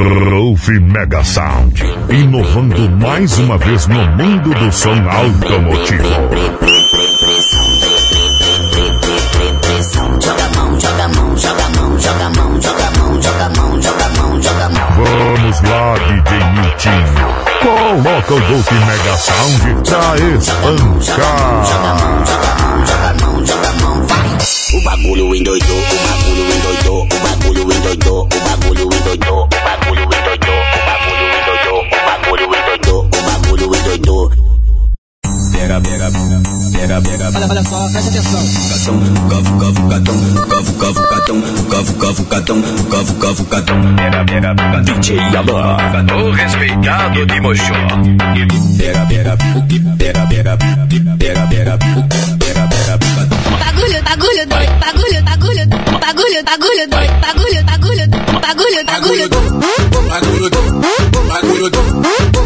Groove Mega Sound, inovando mais uma vez no mundo do som automotivo. Vamos lá, DJ Miltinho. Coloca o Groove Mega Sound pra espancar. O bagulho endoidou, o bagulho endoidou, o bagulho endoidou, o bagulho endoidou, o bagulho endoidou, o bagulho endoidou, o bagulho endoidou, o bagulho endoidou. Pega, pega, pega, pega. Olha, olha só, presta atenção. Catão, cavo, cavo, catão, cavo, cavo, catão, cavo, cavo, O cavo, cavo, catão. Pega, pega, pega. DJ Yaman, o respeitado de Mochó. Pega, pega, pega, pega, pega, pega, pega, pega. Bagulho, bagulho doido, bagulho, bagulho doido, bagulho, bagulho doido, bagulho, bagulho doido, bagulho, bagulho doido, bagulho doido, bagulho doido,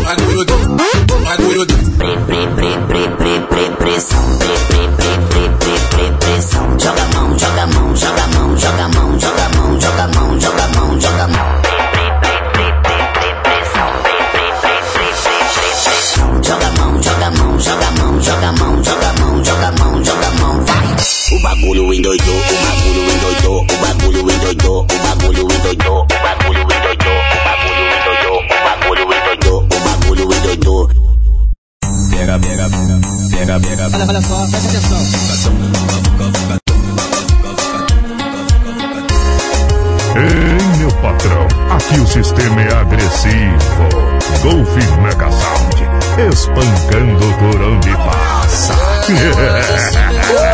bagulho doido, bagulho doido. Pre, pre, pre, pre, pre, pre, pressão, pre, pre. endoidou, o bagulho o bagulho o bagulho o bagulho o bagulho o bagulho o bagulho. Pega, pega, pega, pega. Olha, olha só, atenção. Ei, meu patrão, aqui o sistema é agressivo. Golf Mega Sound, espancando por onde passa.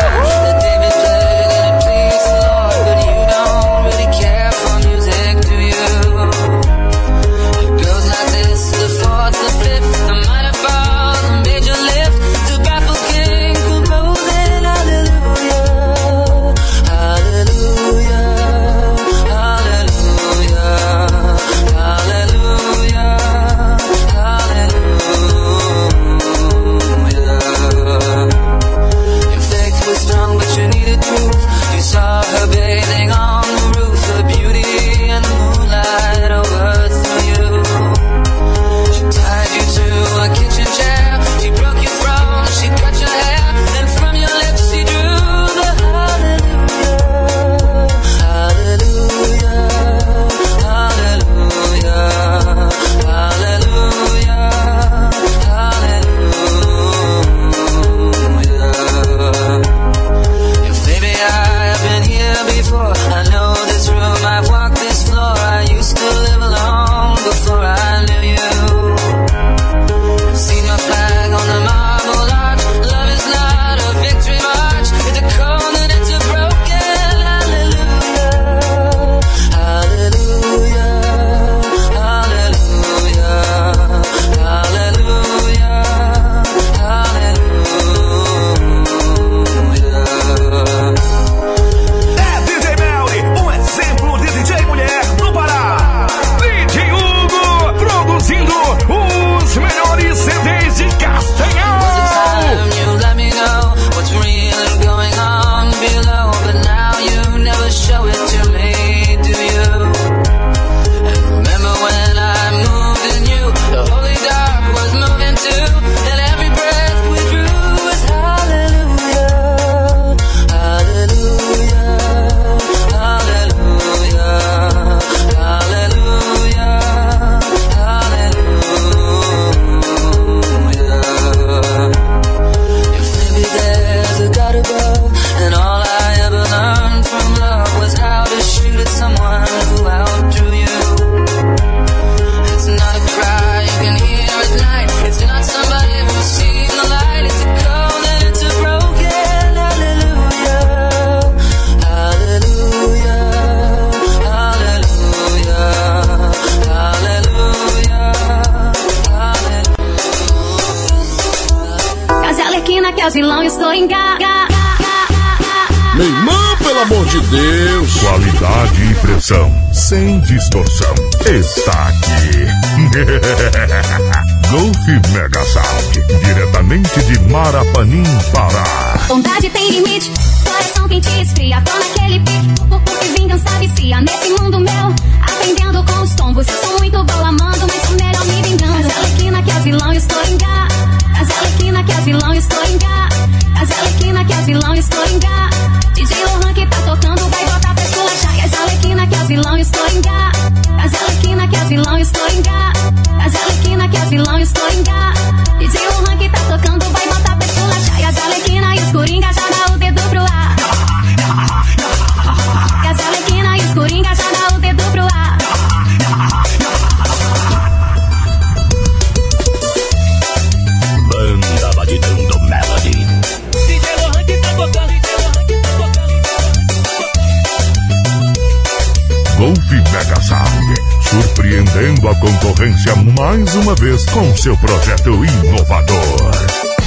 concorrência mais uma vez com seu projeto inovador.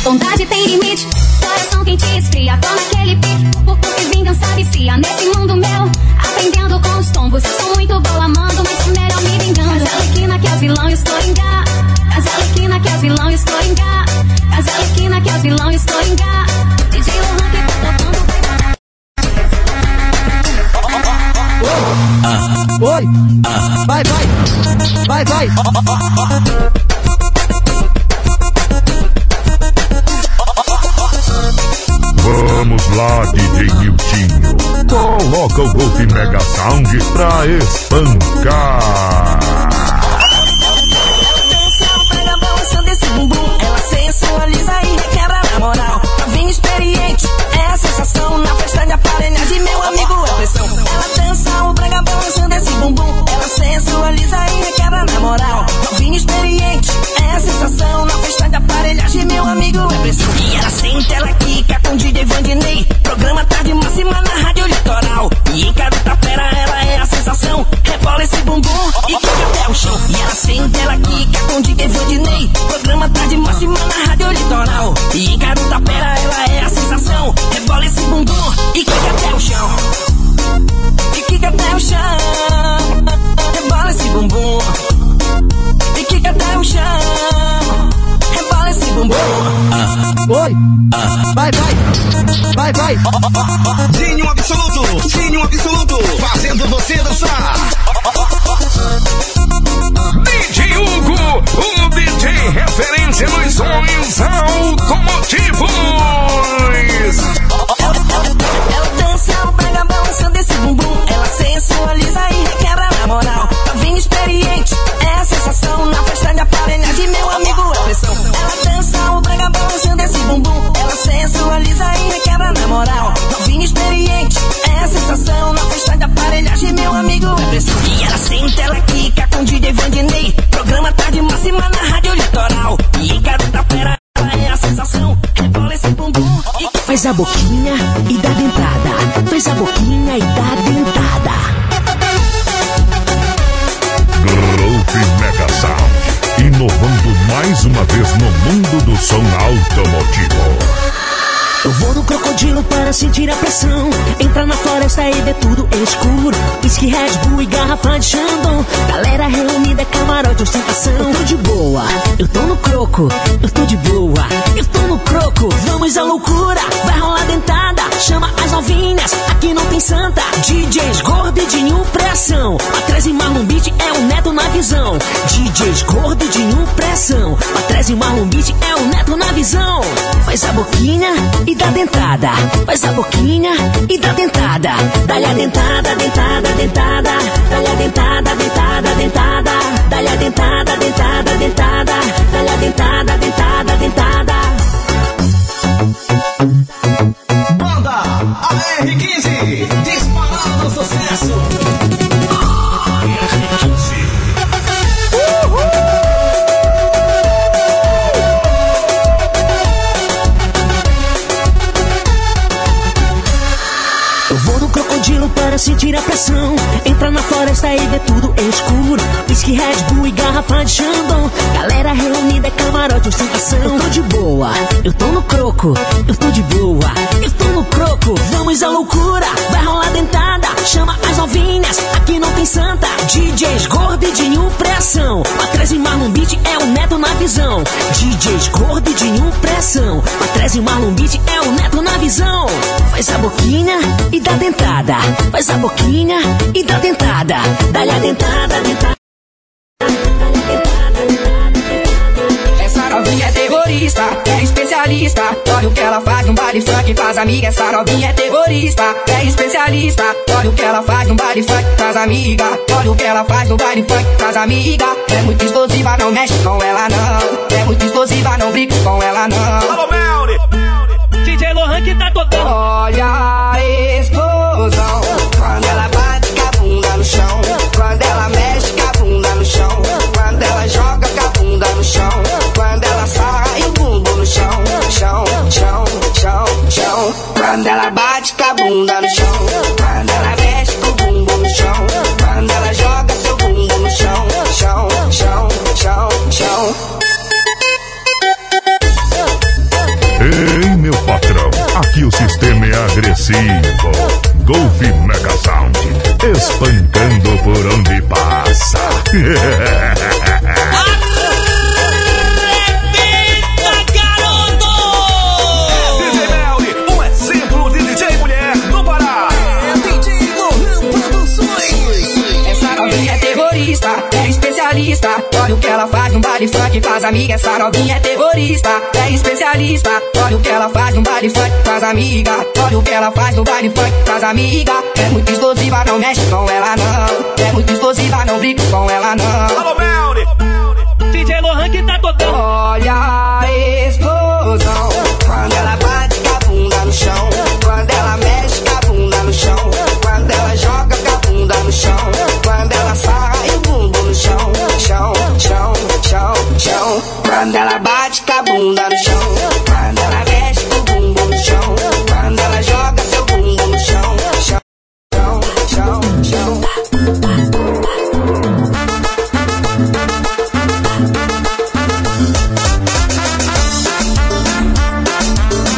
Vontade tem limite, coração quente esfria, tô naquele pique, por pouco e vingança vicia nesse mundo meu, aprendendo com os tombos. Eu sou muito boa, mando, mas sou melhor me vingando. Casalequina que é os vilão, estou em gá. Casalequina que é os vilão, estou em gá. Casalequina que é os vilão, estou em gá. Vai Oi! Vai, vai! Vai, vai! Vamos lá, DJ Niltinho. Coloca o Golf Mega Sound pra espancar. Ela sensualiza e requebra na moral. Novinha experiente, é a sensação na festa de aparelhagem, meu amigo é pressão. O brega balançando esse bumbum, ela sensualiza e requebra na moral. Novinha experiente, é a sensação na festa de aparelhagem, meu amigo é pressão. E ela senta, ela quica com DJ Vandinei, programa tarde máxima na rádio litoral. E em cada tapera ela é a sensação, rebola esse bumbum e quica até o chão. E ela senta, ela quica com DJ Vandinei, programa tarde máxima na rádio litoral. E em cada tapera ela é a sensação, rebola esse bumbum Vai, vai! Vai, vai! Zinho absoluto, Zinho absoluto, fazendo você dançar. DJ Hugo, o DJ referência nos sons automotivos. Ela quica com DJ Vandinei. Programa tarde máxima na rádio litoral. E tapera, ela é a sensação. Rebola esse bumbum e Faz a boquinha e dá dentada. Faz a boquinha e dá dentada. Golf Mega Sound, inovando mais uma vez no mundo do som automotivo. Eu vou no crocodilo para sentir a pressão. Entra na floresta e vê tudo escuro. Whisky, Red Bull e garrafa de Chandon. Galera reunida, é camarote, ostentação. Eu tô de boa, eu tô no croco. Eu tô de boa, eu tô no croco. Vamos à loucura, vai rolar dentada. Chama as novinhas, aqui não tem santa. DJs gordo e de new pressão. Atrás em Marlon Beach é o neto na visão. DJs gordo e de new pressão. Atrás em Marlon Beach é o neto na visão. Faz a boquinha e dá dentada. Faz a boquinha e dá dentada. Dá-lhe a dentada, dentada, dentada. Dá-lhe a dentada, dentada, dentada. Dá-lhe a dentada, dentada, dentada. Dá-lhe a dentada, dentada, dentada. Banda AR15, disparado sucesso. Sentir a pressão. Entra na floresta e vê tudo escuro. Whisky, Red Bull garrafa de Chandon. Galera reunida, camarote, ostentação. Eu tô de boa, eu tô no croco. Eu tô de boa, eu tô no croco. Vamos à loucura, vai rolar dentada. Chama as novinhas, aqui não tem santa. DJs new pressão. Atrás em Marlon Beach é o neto na visão. DJs new pressão. Atrás em Marlon Beach é o neto na visão. Faz a boquinha e dá dentada. Faz a boquinha e dá dentada. Dá-lhe a dentada, dentada. Novinha é terrorista, é especialista. Olha o que ela faz no baile funk, faz amiga. Essa novinha é terrorista, é especialista. Olha o que ela faz no baile funk, faz amiga. Olha o que ela faz no baile funk, faz amiga. É muito explosiva, não mexe com ela não. É muito explosiva, não brinca com ela não. Alô, Melly. DJ Lohan que tá tocando. Olha a explosão. bunda no chão. Quando ela mexe com o bumbum no chão. Quando ela joga seu bumbum no chão. Chão, chão, chão, chão. Ei, meu patrão, aqui o sistema é agressivo. Golf Mega Sound, espancando por onde passa. Olha o que ela faz no baile funk, faz amiga. Essa novinha é terrorista, é especialista. Olha o que ela faz no baile funk, faz amiga. Olha o que ela faz no baile funk, faz amiga. É muito explosiva, não mexe com ela não. É muito explosiva, não brinca com ela não. Alô, Melri! DJ Lohan que tá tocando. Olha. Quando ela bate com a bunda no chão, quando ela mexe com o bumbum no chão, quando ela joga seu bumbum no chão, chão, chão, chão, chão.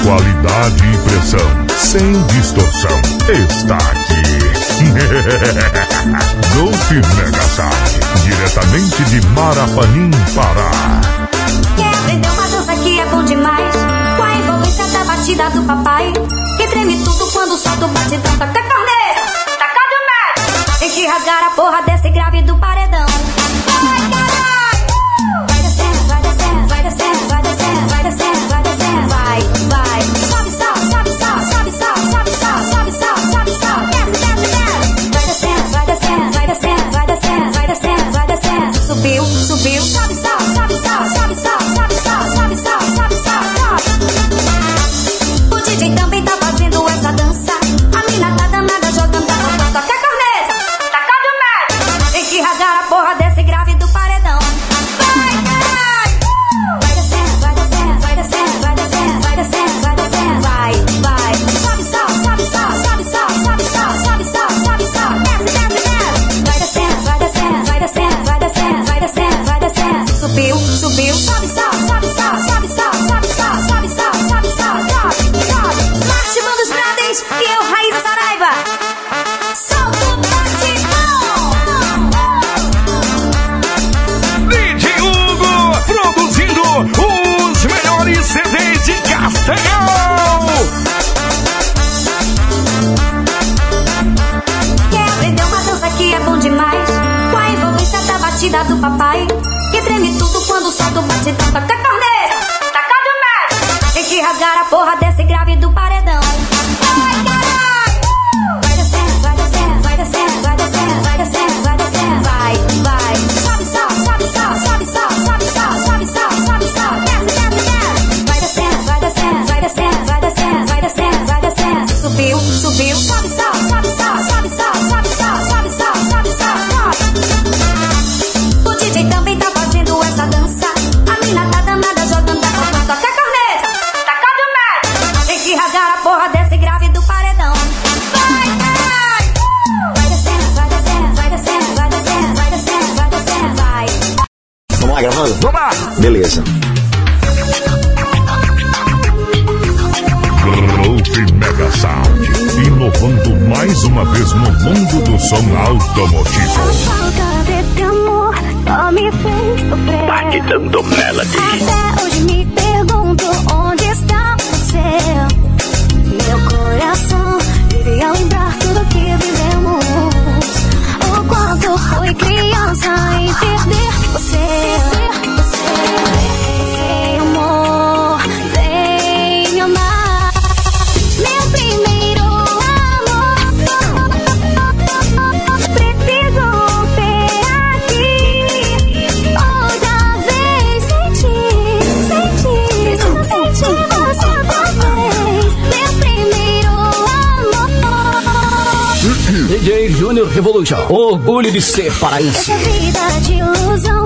Qualidade e pressão, sem distorção, está aqui. Golf Mega Sal, diretamente de Marapanim, Pará. batida do papai. Que treme tudo quando solta o batidão. Taca corneta, taca do nada. Tem que rasgar a porra desse grave do paredão. Vai, caralho! Vai descendo, vai descendo, vai descendo, vai descendo, vai descendo, vai descendo, vai, vai. Sobe, sobe, sobe, sobe, sobe, sobe, sobe, sobe, sobe, sobe, sobe, sobe. Desce, desce. Vai descendo, vai descendo, vai descendo, vai descendo, vai descendo, vai descendo. Subiu, subiu, sobe, batida do papai. Que treme tudo quando solta o batidão. Taca a corneta, taca de. Tá Tem que rasgar a porra dele. orgulho de ser paraíso. Essa vida de ilusão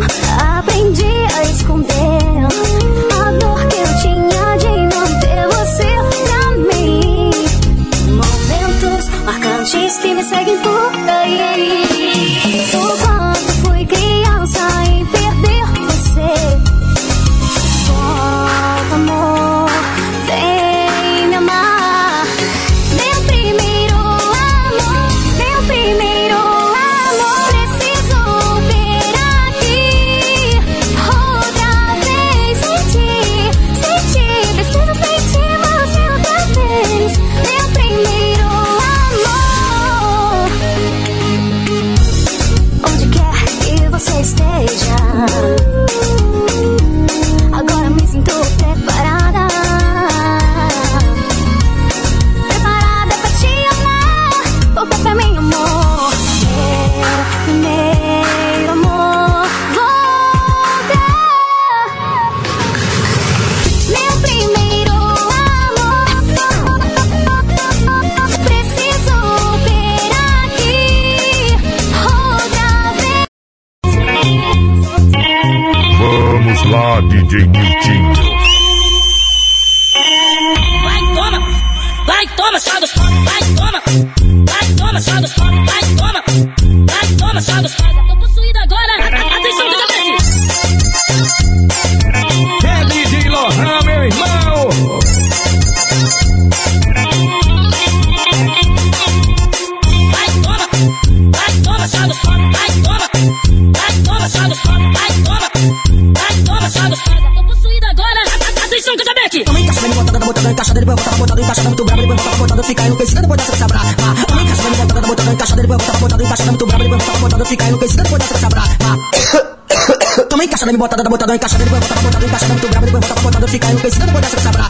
encaixa, vem botando, botando, encaixa dele, botando, botando, encaixa muito brabo, depois botando, botando, fica enlouquecida depois dessa sabra.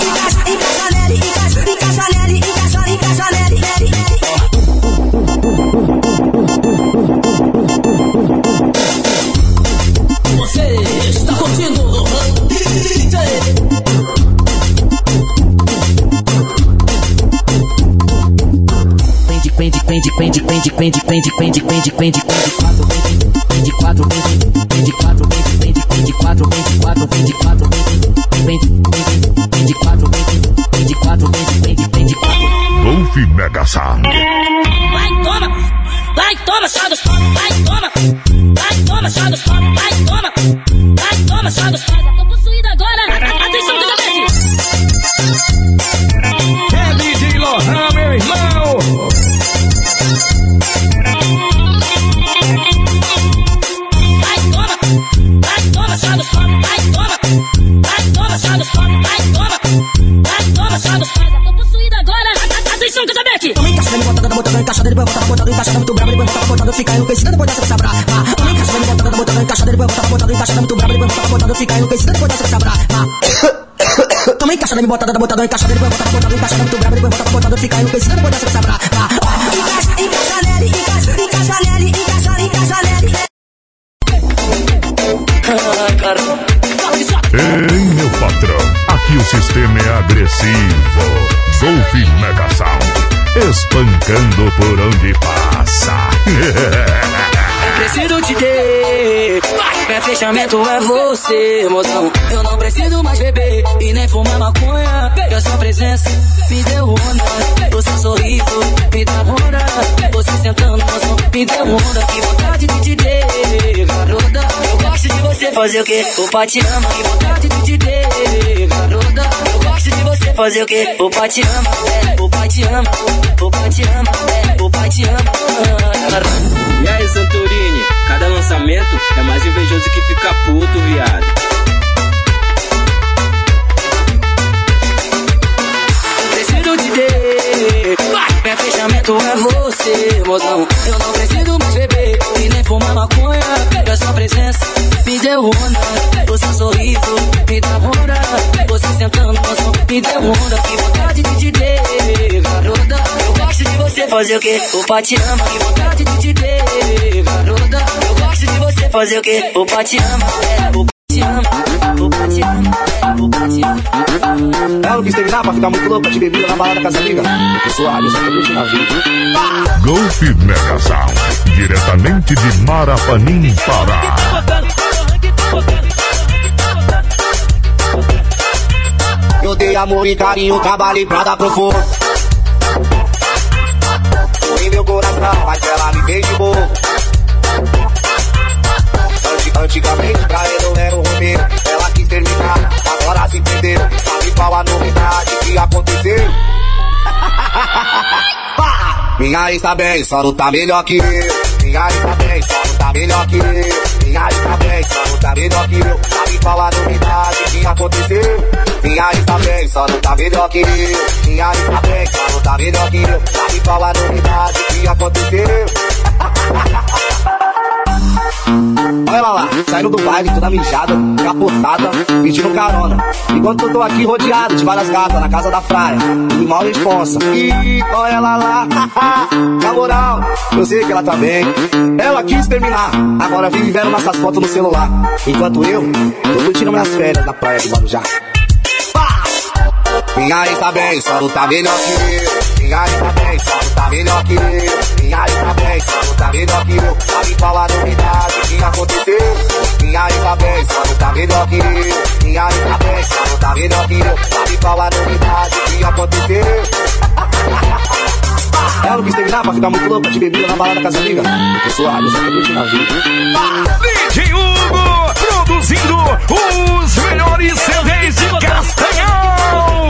Encaixa, encaixa nele, encaixa, encaixa nele, encaixa, encaixa nele, nele, nele. Você está curtindo Pende, pende, pende, pende, pende, pende, pende, pende, pende, pende, pende, encaixando ele botada, botadão, encaixando ele vai botadão, botadão, encaixando muito grave, vai botar botadão, fica aí no pezinho, não pode essa pra lá. Encaixa, encaixa nele, encaixa, encaixa nele, encaixa, encaixa nele. Ai, caramba. Ei, meu patrão, aqui o sistema é agressivo. Golfe Mega Sound, espancando por onde passa. Preciso de ter. Meu fechamento é você, emoção. Eu não preciso mais beber e nem fumar maconha. E a sua presença me deu onda. O seu sorriso me dá onda. Você sentando no som me deu onda. Que vontade de te ter, garota. Eu gosto de você fazer o quê? O pai te ama. Que vontade de te ter, de você fazer o quê? O pai te ama. O pai te ama. O pai te ama. O pai te ama. E aí, Santorini, cada lançamento é mais invejoso que fica puto, viado. Meu fechamento é você, mozão. Eu não preciso mais beber e nem fumar maconha. E a sua presença me deu onda. O seu sorriso me dá onda. Você sentando no som me deu onda. Que vontade de te ter, garota. Eu gosto de você fazer o quê? O pai te ama. Que vontade de te ter, garota. Eu gosto de você fazer o quê? O pai te ama. É, o te te. É, te. Ela quis terminar pra ficar muito louca de bebida na balada com as amigas. Fiquei suave, eu só acredito na vida. Golf Mega Sound, diretamente de Marapanim, Pará. Eu dei amor e carinho, trabalhei pra dar conforto. Foi meu coração, mas ela me fez de boa. Anti- Antigamente pra ele eu era o Romero. Ela quis terminar, agora se perdeu. Sabe qual a novidade que aconteceu? Minha ex tá bem, só não tá melhor que eu. Minha ex tá bem, só não tá melhor que eu. Minha ex tá bem, só não tá melhor que eu. Sabe qual a novidade que aconteceu? Minha ex tá bem, só não tá melhor que eu. Minha ex tá bem, só não tá melhor que eu. Sabe qual a novidade que aconteceu? Olha ela lá, saindo do baile toda mijada, capotada, pedindo carona. Enquanto eu tô aqui rodeado de várias gatas na casa da praia, e mal responsa. E olha ela lá, na moral, eu sei que ela tá bem. Ela quis terminar, agora vive vendo nossas fotos no celular. Enquanto eu, tô curtindo minhas férias na praia de Guarujá. Minha ex tá bem, só não tá melhor que eu. Minha tá só não tá melhor que eu. Minha tá só não tá melhor que eu. Sabe qual a novidade que aconteceu? Minha tá só não tá melhor que eu. Minha tá só não tá melhor que eu. Sabe qual a novidade que aconteceu? Ela quis terminar pra ficar muito louca de bebida na balada casa suave, eu só quero curtir na vida. DJ Hugo produzindo os melhores CDs de Castanhal.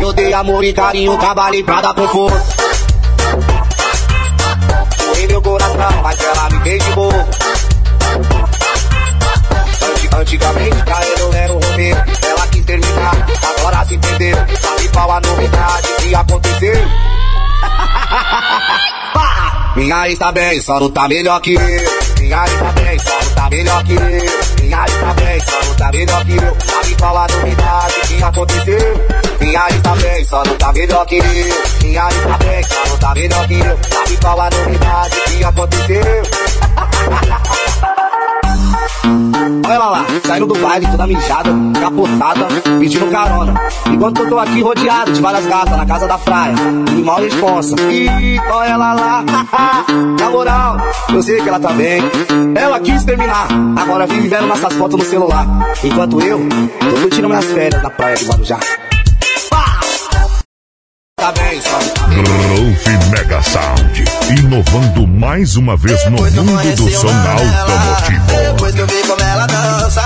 Eu dei amor e carinho, trabalhei pra dar conforto. Foi meu coração, mas ela me fez de. Anti- Antigamente, pra ele eu era o Romero. Ela quis terminar, agora se perdeu. Sabe qual a novidade que aconteceu? Minha ex tá bem, só não tá melhor que eu. Minha ex tá bem, só não tá melhor que eu. Minha ex tá bem, só não tá melhor que eu. Sabe qual a novidade que aconteceu? Minha bem, só não tá melhor que eu. Minha bem, só não tá melhor que eu. Sabe qual a novidade que aconteceu? Olha ela lá, saindo do baile, toda mijada, capotada, pedindo carona. Enquanto eu tô aqui rodeado de várias gatas na casa da praia, e mal responsa. E olha ela lá, na moral, eu sei que ela tá bem. Ela quis terminar, agora vive vendo nossas fotos no celular. Enquanto eu, tô curtindo minhas férias na praia de Guarujá. Rolf Mega Sound, inovando mais uma vez no mundo do som automotivo. Depois que eu vi como ela dança,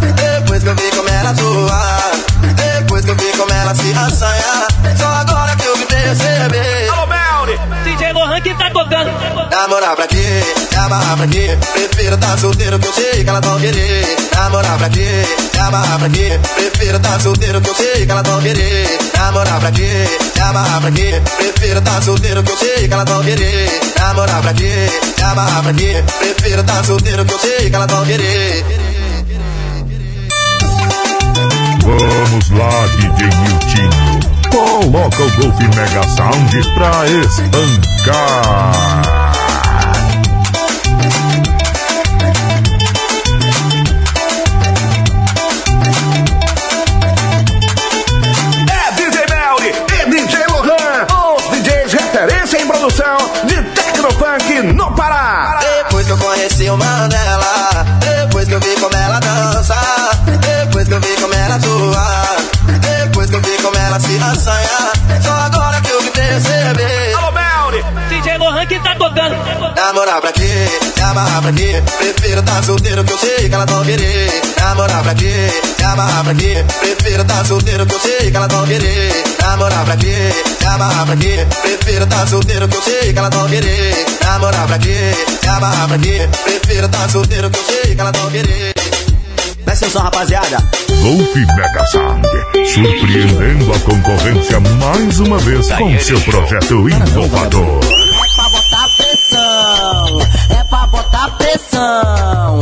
depois que eu vi como ela zoa, depois que eu vi como ela se assanha, só agora que eu me perceber. Alô, Melri! DJ que tá tocando. Namorar pra quê? Se amarrar pra quê? Prefiro tá solteiro que eu sei que elas vão querer. Namorar pra quê? Se amarrar pra quê? Prefiro tá solteiro que eu sei que elas vão querer. Namorar pra quê? Se amarrar pra quê? Prefiro tá solteiro que eu sei que elas vão querer. Namorar pra quê? Se amarrar pra quê? Prefiro tá solteiro que eu sei que elas vão querer. Vamos lá, DJ Miltinho. Coloca o Golf Mega Sound pra espancar. Ela se assanha, só agora que eu me perceber. Alô, Melri! DJ Lohan que tá tocando. Namorar pra quê? Se amarrar pra quê? Prefiro tá solteiro que eu sei que elas vão querer. Namorar pra quê? Se amarrar pra quê? Prefiro tá solteiro que eu sei que elas vão querer. Namorar pra quê? Se amarrar pra quê? Prefiro tá solteiro que eu sei que elas vão querer. Namorar pra quê? Se amarrar pra quê? Prefiro tá solteiro que eu sei que elas vão querer. Presta atenção, rapaziada. Golf Mega Sound, surpreendendo a concorrência mais uma vez com seu projeto inovador. É pra botar pressão, é pra botar pressão,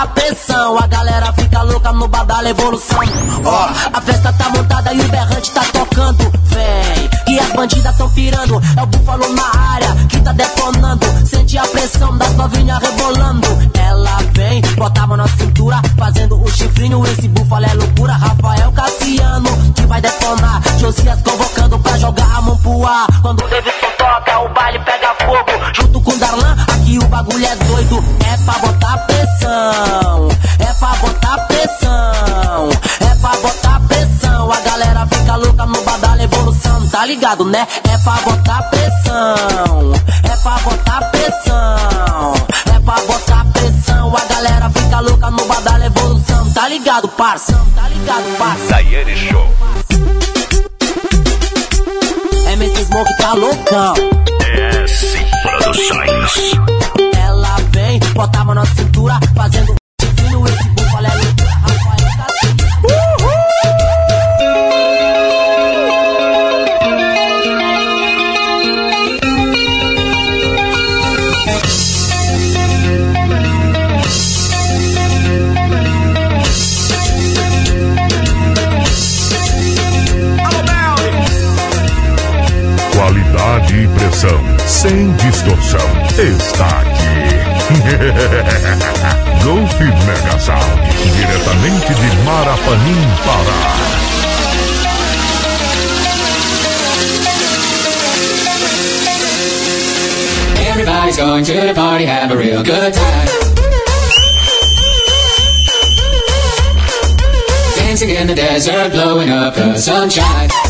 botar pressão. A galera fica louca no badalo evolução. Ó, a festa tá montada e o berrante tá tocando. Vem, que as bandidas tão pirando. É o búfalo na área que tá detonando. Sente a pressão das novinhas rebolando. Ela vem, botava na cintura, fazendo o chifrinho. Esse búfalo é loucura. Rafael Cassiano que vai detonar. Josias convocando pra jogar a mão pro ar. Quando o Davidson toca, o baile pega fogo. Junto com Darlan, aqui o bagulho é doido. É pra botar pressão, é pra botar pressão, é pra botar pressão. A galera fica louca no badalo evolução, tá ligado, né? É pra botar pressão, é pra botar pressão, é pra botar pressão. A galera fica louca no badalo evolução, tá ligado, parça? Tá ligado, parça? Daiane Show. MC Smoke tá loucão. ES Produções. Botava na cintura, fazendo chifrinho, esse é Cassiano. Qualidade e pressão, sem distorção, está aqui. Golf Mega Sound, diretamente de Marapanim, Pará. Everybody's going to the party, have a real good time. Dancing in the desert, blowing up the sunshine.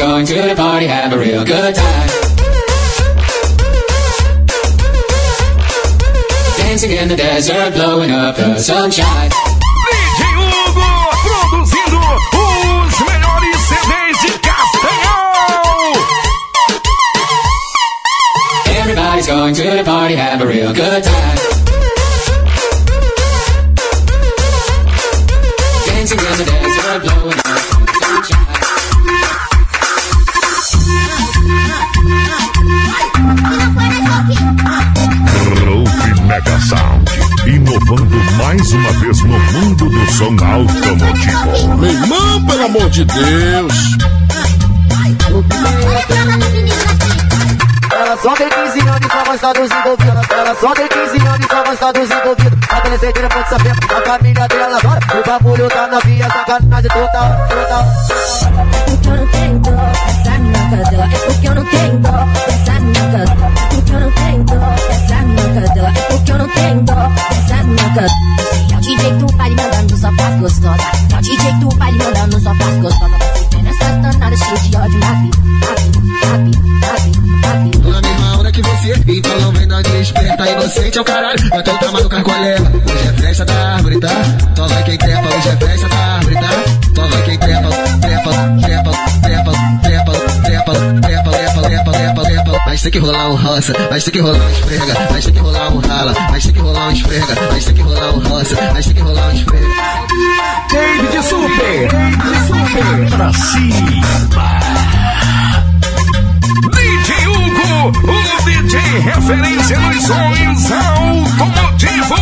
Going to the party, have a real good time. Dancing in the desert, blowing up the sunshine. DJ Hugo produzindo os melhores CDs de Castanhal. Everybody's going to the party, have a real good time. Dancing in the desert, blowing inovando mais uma vez no mundo do som automotivo. Meu irmão, pelo amor de Deus. Ela só tem 15 anos e só gosta dos envolvidos. Ela só tem 15 anos e só gosta dos envolvidos. Adolescente não pode saber, a família dela adora. O bagulho tá na via, sacanagem total, total. Porque eu não tenho dó dessa minha cadela. É porque eu não tenho dó dessa minha cadela. Porque eu não tenho dó dessa minhoca dela. Porque eu não tenho dó dessa minhoca. Você é o DJ do baile mandando só pras de É o DJ do baile mandando só pras gostosas. Você tem essas danadas cheias de ódio na vida. Rápido, rápido, rápido, rápido. Na mesma hora que você, então não vem dar esperta, Inocente é o caralho, vai ter o tamanho do carcolela. Hoje é festa da árvore, tá? Só vai quem trepa, hoje é festa da árvore, tá? Só vai quem trepa, trepa, trepa, trepa, trepa, trepa. trepa. Mas tem que rolar um roça, mas tem que rolar um esfrega, mas tem que rolar um rala, mas tem que rolar um esfrega, mas tem que rolar um roça, mas tem que rolar um esfrega. David Super, David Super, pra cima. DJ Hugo, o DJ referência nos sons automotivos.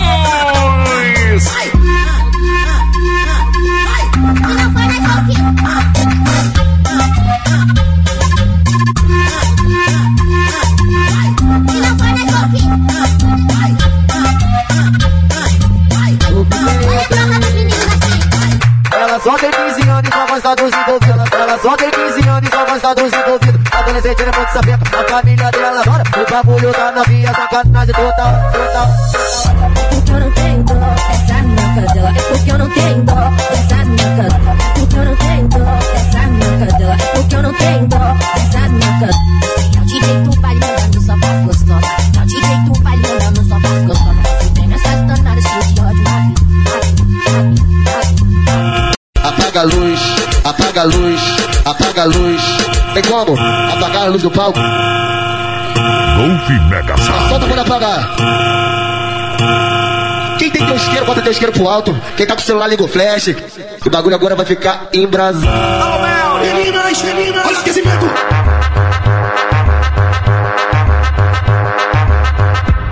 Ela gosta dos envolvidos. Ela só tem 15 anos e só gosta dos envolvidos. Adolescente não pode saber, a família dela adora. O bagulho tá na via, sacanagem total, total. É porque eu não tenho dó dessa minha cadela. É porque eu não tenho dó dessa minha cadela. É porque eu não tenho dó dessa minha cadela. É porque eu não tenho dó dessa minha cadela. Apaga a luz, apaga a luz, apaga a luz. Tem como? Apagar a luz do palco? Rolf Mega Sound. Solta quando apagar. Quem tem teu isqueiro, bota teu isqueiro pro alto. Quem tá com o celular, liga o flash. O bagulho agora vai ficar embrasado. Meninas, meninas, olha o aquecimento.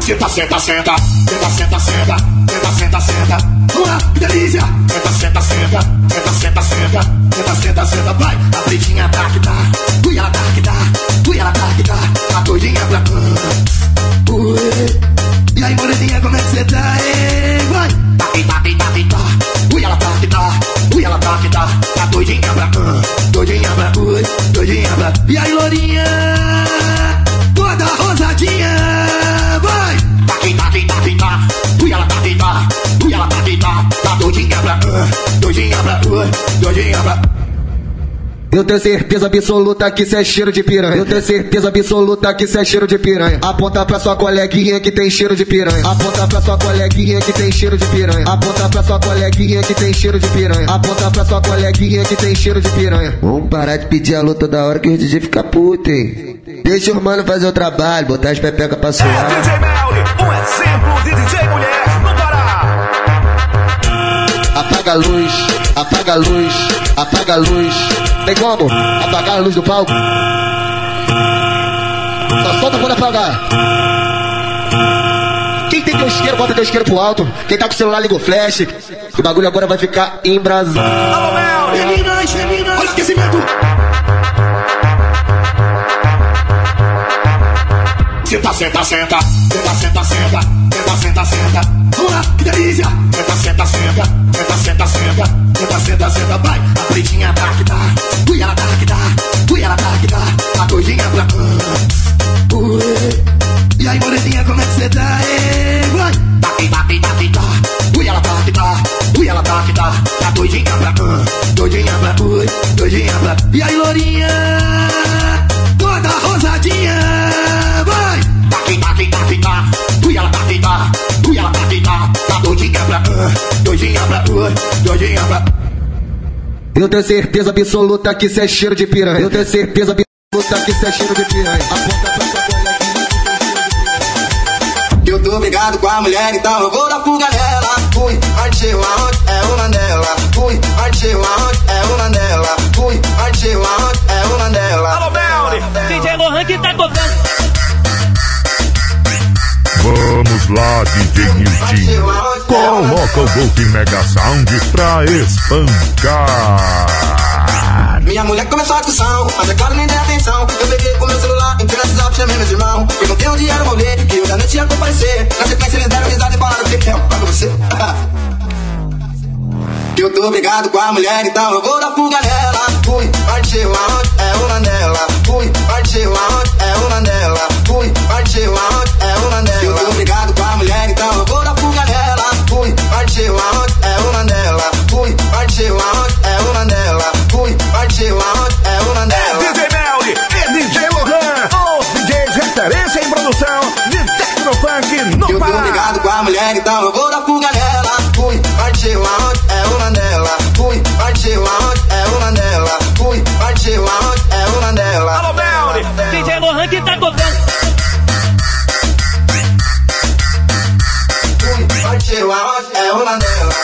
Senta, senta, senta. Senta, senta, senta. Senta, senta, senta. Olá, que delícia. Senta, senta, senta. Senta, senta, senta. Senta, senta, senta. Vai. A pretinha tá que tá. Tu e ela tá que tá. Tu e ela tá que tá. A doidinha pra cá. E aí, moreninha, como é que cê tá, hein? Vai. Tá, tá, tá, tá, tá. Tu e ela tá que tá. Tu e ela tá que tá. A doidinha pra cá. Doidinha pra cá. Doidinha pra E aí, lourinha. Toda rosadinha. deitar, e ela tá deitar, tá doidinha pra, doidinha pra, doidinha pra. Eu tenho certeza absoluta que cê é cheiro de piranha. Eu tenho certeza absoluta que cê é cheiro de piranha. Aponta pra sua coleguinha que tem cheiro de piranha. Aponta pra sua coleguinha que tem cheiro de piranha. Aponta pra sua coleguinha que tem cheiro de piranha. Aponta pra sua coleguinha que tem cheiro de piranha. Vamos parar de pedir a luta da hora que o DJ fica puto, hein? Deixa o mano fazer o trabalho, botar as pepecas pra suar. DJ Melly, um exemplo de DJ mulher. Apaga a luz, apaga a luz, apaga a luz. Tem como apagar a luz do palco? Só solta quando apagar. Quem tem teu isqueiro, bota teu isqueiro pro alto. Quem tá com o celular, liga o flash. O bagulho agora vai ficar embrasado. Meninas, meninas, olha o aquecimento. Senta, senta, senta. Senta, senta, senta. Senta, senta, senta. Vamos lá, que. Senta, senta, senta. Senta, senta, senta. Senta, senta, senta. Vai. A pretinha tá que tá. Tu e ela tá que tá. Tu e ela tá que tá. A doidinha pra cá. Ué. E aí, morezinha, como é que cê tá, hein? Vai! Bate, bate, bate, tá. tu e ela tá, que tá. tu e ela tá, que tá. Tá doidinha pra cá. Doidinha pra ui. Doidinha pra... E aí, lourinha? Toda rosadinha. Tá doidinha pra doidinha pra doidinha pra. Eu tenho certeza absoluta que cê é cheiro de piranha. Eu tenho certeza absoluta que cê é cheiro de piranha. Aponta pra sua coleguinha. Eu tô brigado com a mulher, então eu vou dar fuga nela. Fui, partiu aonde? É Coloca o Golpe Mega Sound pra espancar. Minha mulher começou a discussão, mas é claro, nem dei atenção. Eu peguei o meu celular, entrei no WhatsApp, chamei meus irmãos. Perguntei onde era o rolê, que eu já não tinha comparecer. Na sequência, eles deram risada e falaram que é pra você. Eu tô brigado com a mulher, então eu vou dar fuga nela. Fui, partiu aonde? É uma dela. Fui, partiu aonde? É uma dela. Fui, partiu aonde? É uma dela. Referência em produção de Tecnofunk no Eu tô Pará. brigado com a mulher, então eu vou dar fuga nela. Fui, partiu aonde? É uma dela. Fui, partiu aonde? É uma dela. Fui, partiu aonde? É uma dela. Alô, Melly! DJ Lohan que tá tocando. Fui, partiu aonde? É uma dela.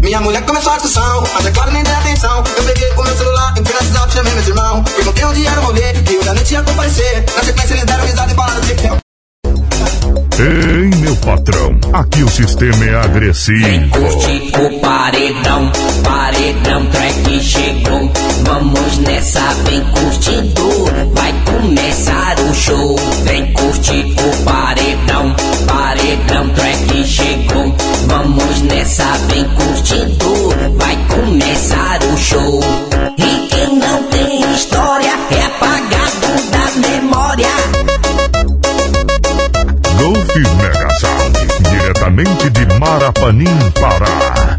Minha mulher começou a discussão, mas é claro, nem dei atenção. Eu peguei Perguntei onde era o rolê, que eu já nem tinha comparecer. Na sequência, eles deram risada e falaram que é Ei, meu patrão, aqui o sistema é agressivo. Curte o paredão, paredão track chegou. Vamos nessa, vem curtindo. Vai começar o show. Vem curtir o paredão, paredão track chegou. Vamos nessa, vem curtindo. Vai começar o show. Diretamente de Marapanim, Pará.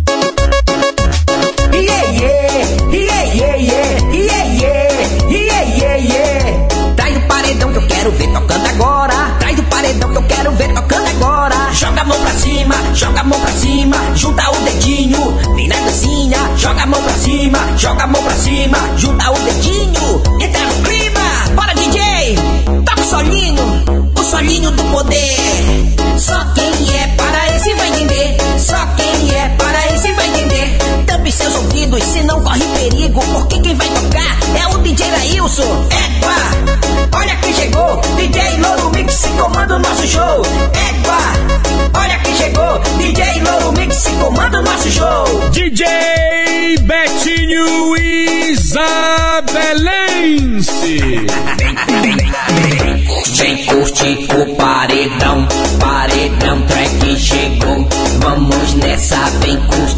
Yeah, yeah, yeah, yeah, yeah, yeah, yeah, yeah, yeah. Traz o paredão que eu quero ver tocando agora. Traz o paredão que eu quero ver tocando agora. Joga a mão pra cima, joga a mão pra cima, junta o dedinho, vem na dancinha. Joga a mão pra cima, joga a mão pra cima, junta o dedinho. Entra no clima, bora DJ, toca o solinho, o solinho do poder. Só quem é entender, só quem é para esse vai entender. Tampe seus ouvidos, se não corre perigo, porque quem vai tocar é o DJ Lailson. Égua, olha quem chegou, DJ Louro Mix se comanda o nosso show. Égua, olha quem chegou, DJ Louro Mix se comanda o nosso show. DJ Betinho Isabelense. Vem curtir o paredão, paredão track chegou sabe vem com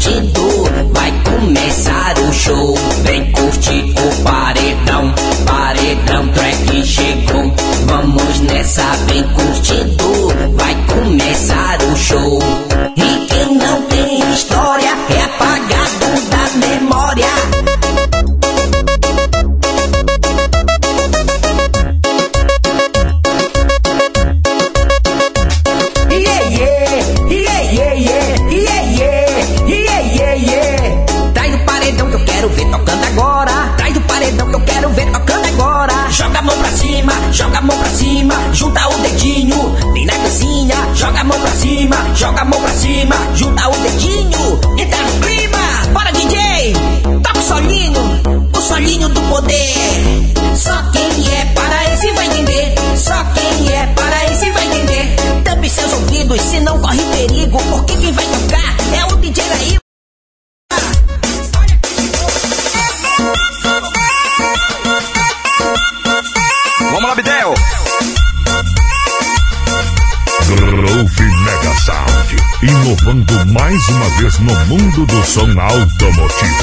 no mundo do som automotivo.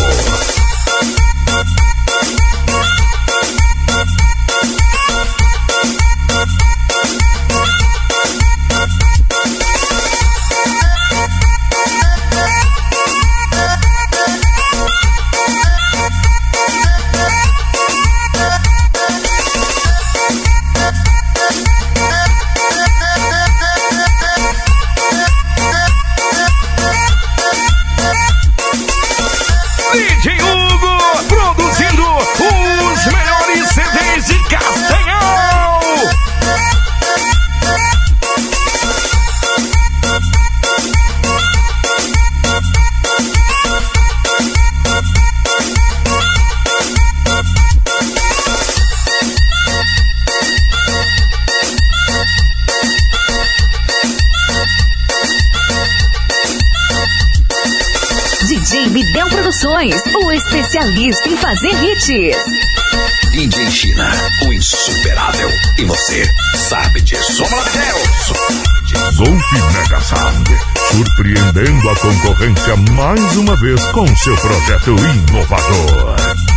Zolf Mega Sound, surpreendendo a concorrência mais uma vez com seu projeto inovador.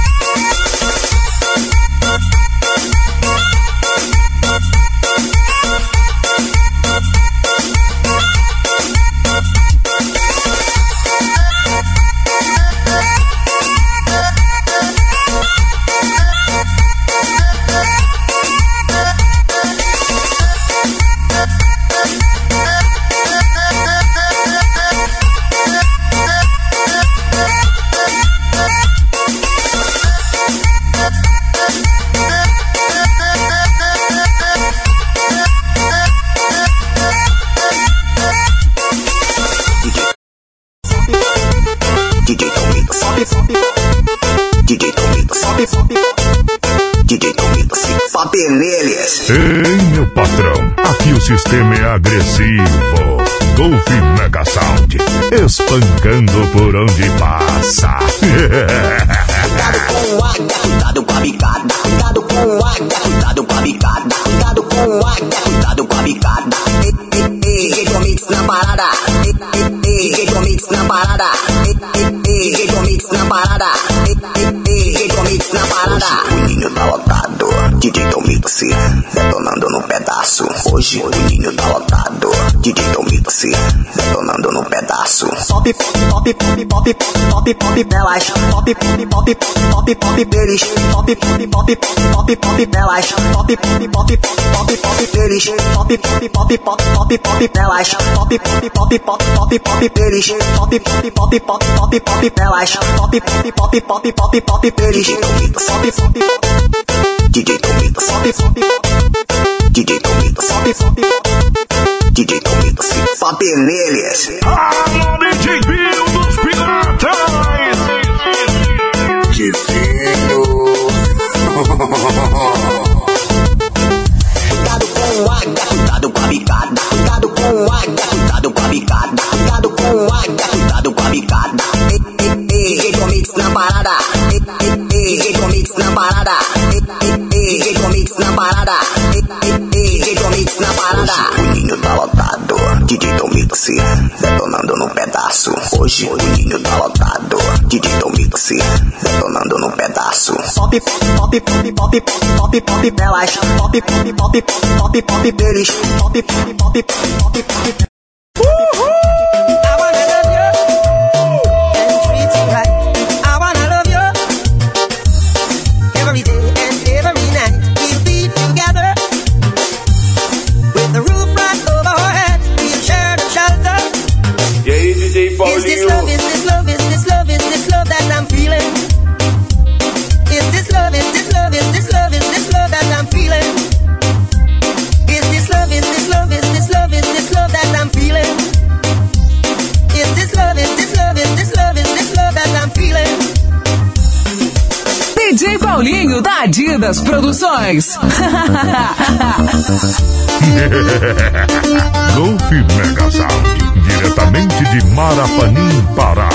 Pop, pop, pop, pop, pop, deles. Pop, pop, pop, pop, pop, belas. Pop, pop, pop, pop, pop, deles. Pop, pop, pop, pop, pop, pop, belas. Pop, pop, pop, pop, pop, pop, deles. Pop, pop, pop, pop, pop, pop, belas. Pop, pop, pop, pop, pop, pop, deles. Pop, pop, DJ Tomix. pop, pop, DJ Tomix. pop, pop, DJ Tomix. pop neles. Alô, DJ Bill Cuidado com o águia, cuidado com a bicada. Com o águia, cuidado com a bicada. Com o águia, cuidado com a bicada. Comix na parada. DJ Comix na parada. DJ Comix na parada. DJ Comix na parada. O ninho tá lotado. Tomix detonando no pedaço. Hoje o ninho tá lotado. DJ Tomix detonando no pedaço. Pop, pop, pop, pop, pop, pop, pop, belas. Pop, pop, pop, pop, pop, deles. Pop, pop, pop, pop, pop, pop. Paulinho da Adidas Produções. Golf Mega Sound, diretamente de Marapanim, Pará.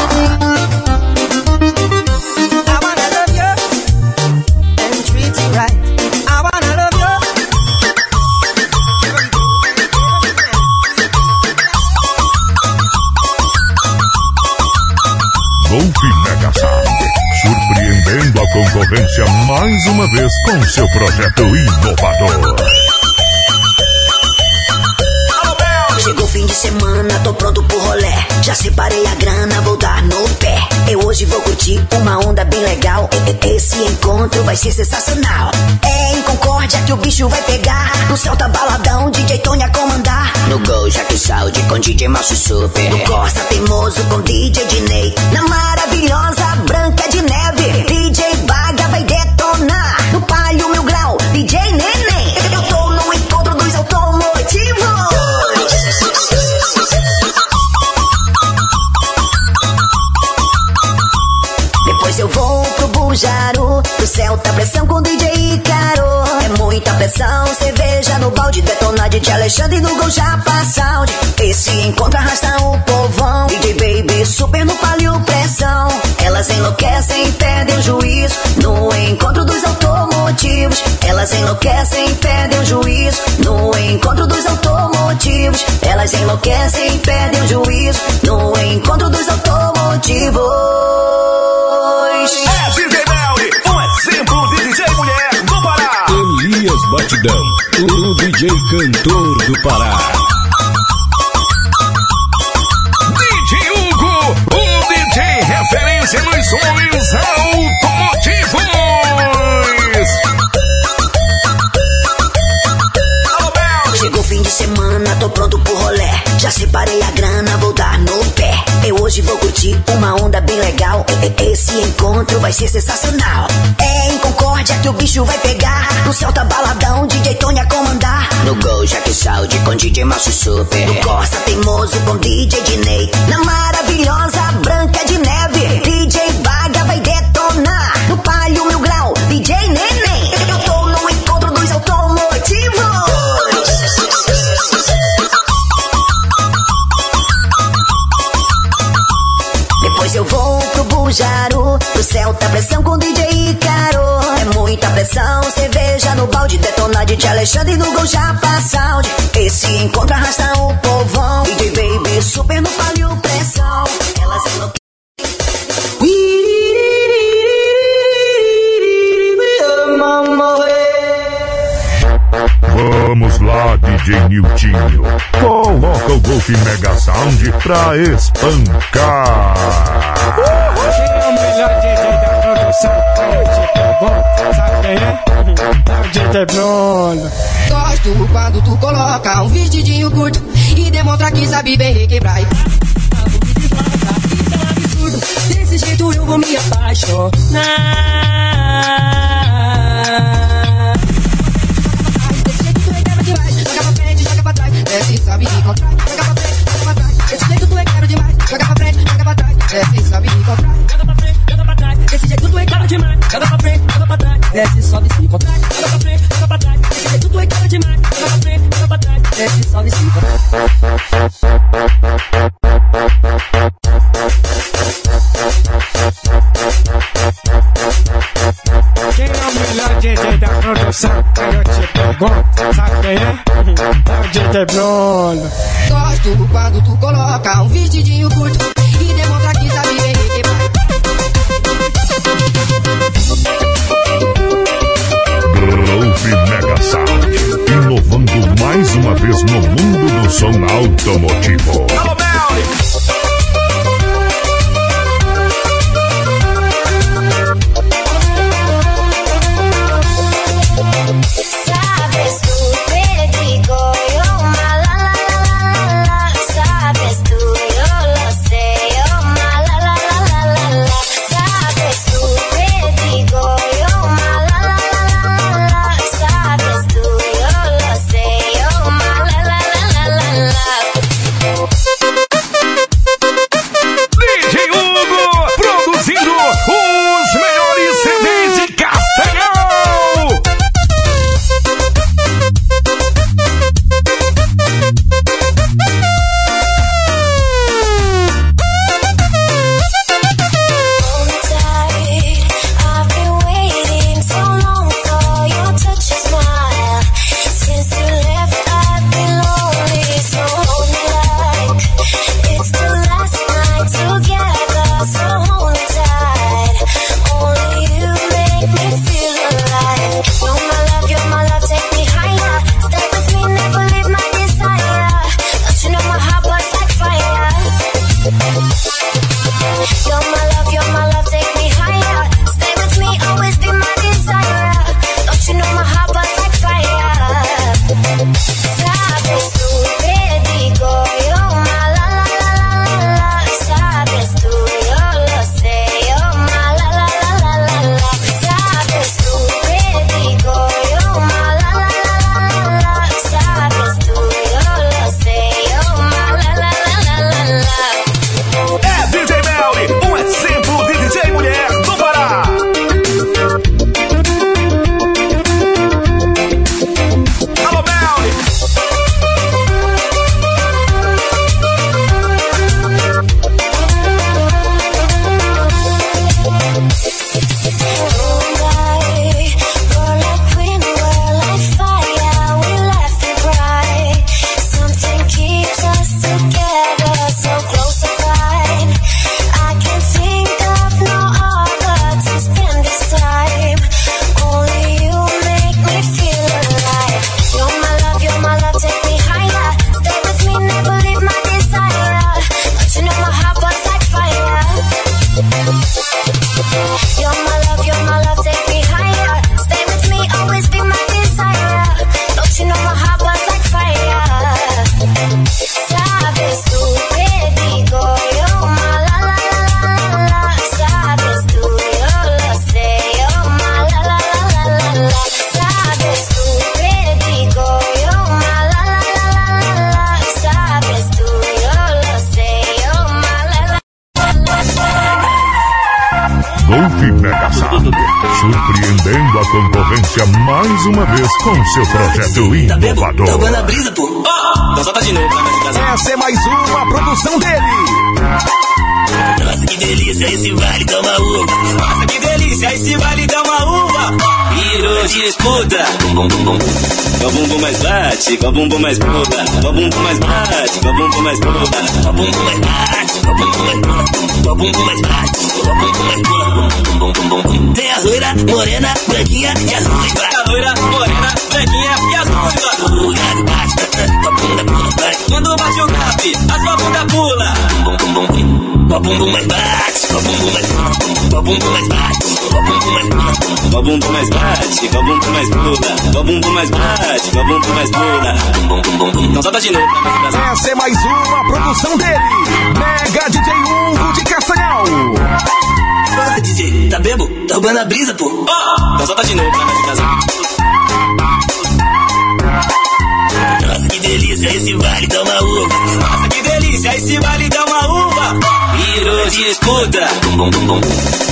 Mais uma vez com seu projeto inovador. Chegou fim de semana, tô pronto pro rolé. Já separei a grana, vou dar no pé. Eu hoje vou curtir uma onda bem legal. Esse encontro vai ser sensacional. É em Concórdia que o bicho vai pegar. No céu tá baladão, DJ Tony a comandar. No Gol, Jaque Saúde com DJ Macho Super. No Costa Teimoso com DJ Dinei. Na maravilhosa Branca de Neve, DJ Baga vai detonar. No Palio Mil Grau, DJ Neném. Eu tô no encontro dos automotivos. Depois eu vou pro Bujaru, pro Celta Pressão com DJ Icaro. É muita pressão, cerveja no balde, detona de Alexandre no Gol Japa Sound. Esse encontro arrasta o povão, DJ Baby Super no palio pressão. Elas enlouquecem, perdem o juízo no encontro dos automotivos. Elas enlouquecem, perdem o juízo no encontro dos automotivos. Elas enlouquecem, perdem o juízo no encontro dos automotivos. É DJ Melly, um exemplo de DJ mulher do Pará. Elias Batidão, o DJ cantor do Pará. Sons automotivos. Chegou fim de semana, tô pronto pro rolé. Já separei a grana, vou dar no pé. Eu hoje vou uma onda bem legal. Esse encontro vai ser sensacional. É em Concórdia que o bicho vai pegar. No céu tá baladão, DJ Tony a comandar. No Gol, Jaque Saúde com DJ Macho Super. No Costa Teimoso com DJ Dinei. Na maravilhosa Branca de Neve, DJ Baga vai detonar. No Palio Mil Grau, DJ Neném. Celta Pressão com DJ Icaro. É muita pressão, cerveja no balde, detona de Alexandre no Gol Japa Sound. Esse encontro arrasta o povão, DJ Baby Super no palio pressão. Elas enlouquecem. Vamos lá, DJ Niltinho. Coloca o Golf Mega Sound pra espancar. Da produção? É o DJ Bom, sabe é? É Bruno. Gosto quando tu coloca um vestidinho curto e demonstra que sabe bem requebrar. E absurdo. Desse jeito eu vou me apaixonar. Joga pra frente, joga pra trás, desce, e contrai. Joga pra frente, joga pra trás. Desse jeito tu é demais. Joga pra desce, sobe e contrai. Joga pra frente, joga pra trás. Desse jeito tu é cara demais. Joga pra frente, joga pra trás. Desce, sobe, se contrai. Joga pra frente, joga pra trás. Desse jeito tu é cara demais. Joga pra frente, joga pra trás. Desce, sobe, se contrai. Quem é o melhor DJ da produção? Eu te pergunto, sabe quem é? DJ Bruno. Gosto quando tu coloca um vestidinho curto e demonstra que sabe. Golf Mega Sound, inovando mais uma vez no mundo do som automotivo. Solta de novo. Essa é mais uma produção dele. Nossa, que delícia, esse vale dá uma uva. Nossa, que delícia, esse vale dá uma uva. Virou disputa. Bum, bum, bum, bumbum mais bate, com bumbum mais pula. Com bumbum mais bate, com bumbum mais pula. Com bumbum mais bate, com bumbum mais pula. Com bumbum mais bate, tem as loira, morena, branquinha e as ruivas. A loira, morena, branquinha e as ruivas. Quando bate o cap, a sua bunda pula. Tua bunda mais baixo, tua bumbum mais baixo, tua bumbum mais baixo. Com a bumbum mais bate, com a bumbum mais pula. Com a bumbum mais bate, com a bumbum mais pula. Com a bumbum mais bate, com a bumbum mais pula. Bum, bum, bum, bum, bum. Então solta de novo. Essa é mais uma produção dele. Mega DJ Hugo de Castanhal. Fala, DJ, tá bebo? Tá roubando a brisa, pô. Então solta de novo. Nossa, que delícia, esse vale dá uma uva. Nossa, que delícia, esse vale dá uma uva virou de escuta.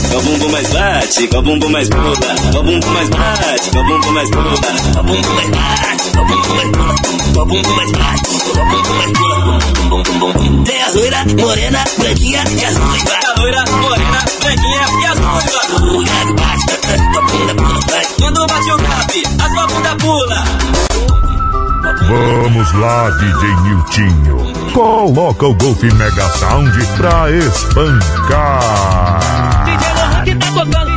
Qual bumbum mais bate, qual bumbum mais muda, qual bumbum mais bate, qual bumbum mais muda, qual bumbum mais bate, qual bumbum mais muda, qual bumbum mais bate, qual bumbum mais muda. Tem a loira, morena, branquinha e as ruivas. A loira, morena, branquinha e as ruivas. Quando bate o cap, a sua bunda pula. Vamos lá, DJ Niltinho. Coloca o Golf Mega Sound pra espancar. DJ Lohan que tá tocando,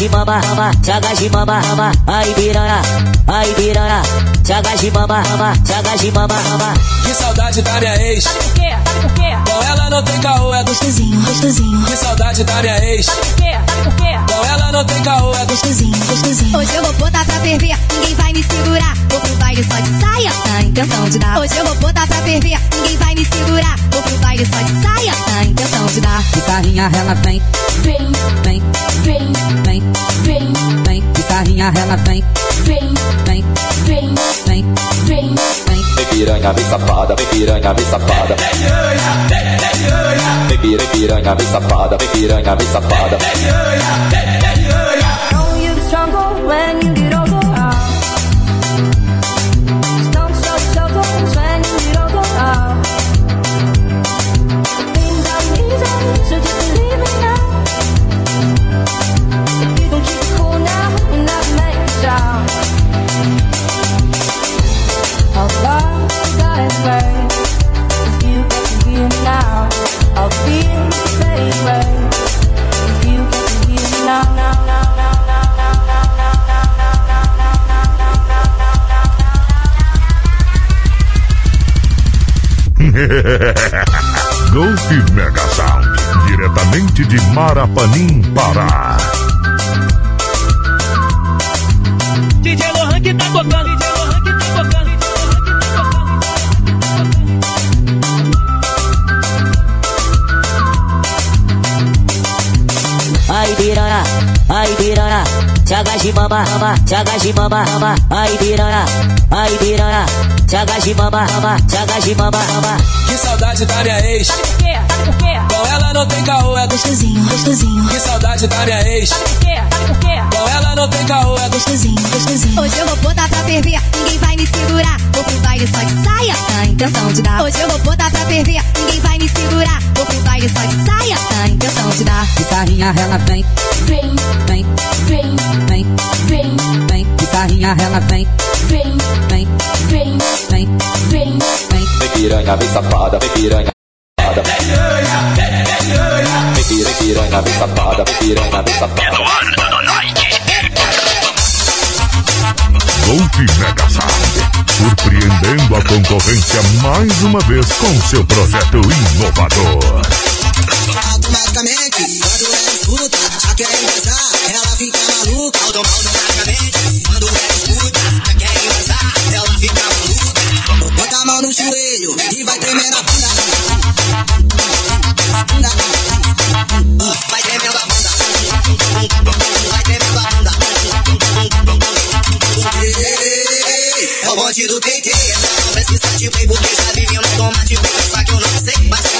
de mama, mama, chaga de mama, mama, ai birana, ai birana, chaga de mama, mama, chaga de mama, mama. Que saudade da minha ex. Sabe por quê? Sabe por quê? Com ela não tem caô, é Gostosinho, gostosinho, Que saudade da minha ex. Sabe por quê? Sabe por quê? Com ela não tem caô, é gostosinho, gostosinho. Hoje eu vou botar pra ferver, ninguém vai me segurar. Vou pro baile só de saia, na intenção de dar. Hoje eu vou botar pra ferver, ninguém vai me segurar. Vou pro baile só de saia, na intenção de dar. Guitarrinha ela vem, Vem, vem, vem, vem, vem, vem. Guitarrinha ela vem, vem, vem, vem, vem, vem. vem. Vem piranha, vem safada, vem piranha, vem safada. Vem piranha, piranha, vem safada, vem piranha, vem safada. Diretamente de Marapanim, Pará. DJ Lohan que tá tocando, DJ Lohan que tá tocando. Ai birana, ai birana, chaga de mama, mama, chaga de mama, mama, ai birana, ai birana, chaga de mama, mama, chaga de mama, mama. Que saudade da minha ex. Sabe por quê? Sabe por quê? Ela não tem caô, é Gostosinho, gostosinho, Que saudade da minha ex. Sabe por quê? Sabe por quê? Com ela não tem caô, é gostosinho, gostosinho. Hoje eu vou botar pra ferver, ninguém vai me segurar. Vou pro baile só de saia, na intenção de dar. Hoje eu vou botar pra ferver, ninguém vai me segurar. Vou pro baile só de saia, na intenção de dar. Guitarrinha ela vem, Vem, vem, vem, vem, vem, vem. Guitarrinha ela vem, vem, vem, vem, vem, vem. vem. Vem piranha, vem safada, vem piranha. Piranha, piranha, vem safada, piranha, vem safada. Golf Mega Sound, surpreendendo a concorrência mais uma vez com seu projeto inovador. Automaticamente, quando ela escuta, já quer embrasar, ela fica maluca. Auto- Automaticamente, quando ela escuta, já quer embrasar, ela fica maluca. Bota a mão no joelho e vai tremendo a bunda. Bunda. Bonde do TT. Não precisa de play porque já vive no automático. Só que eu não sei, mas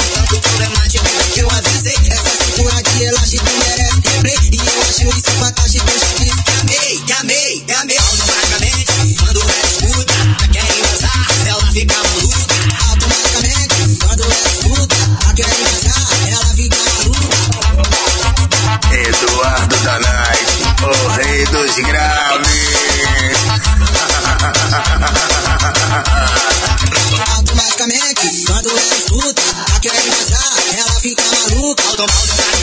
fica maluca. Automaticamente,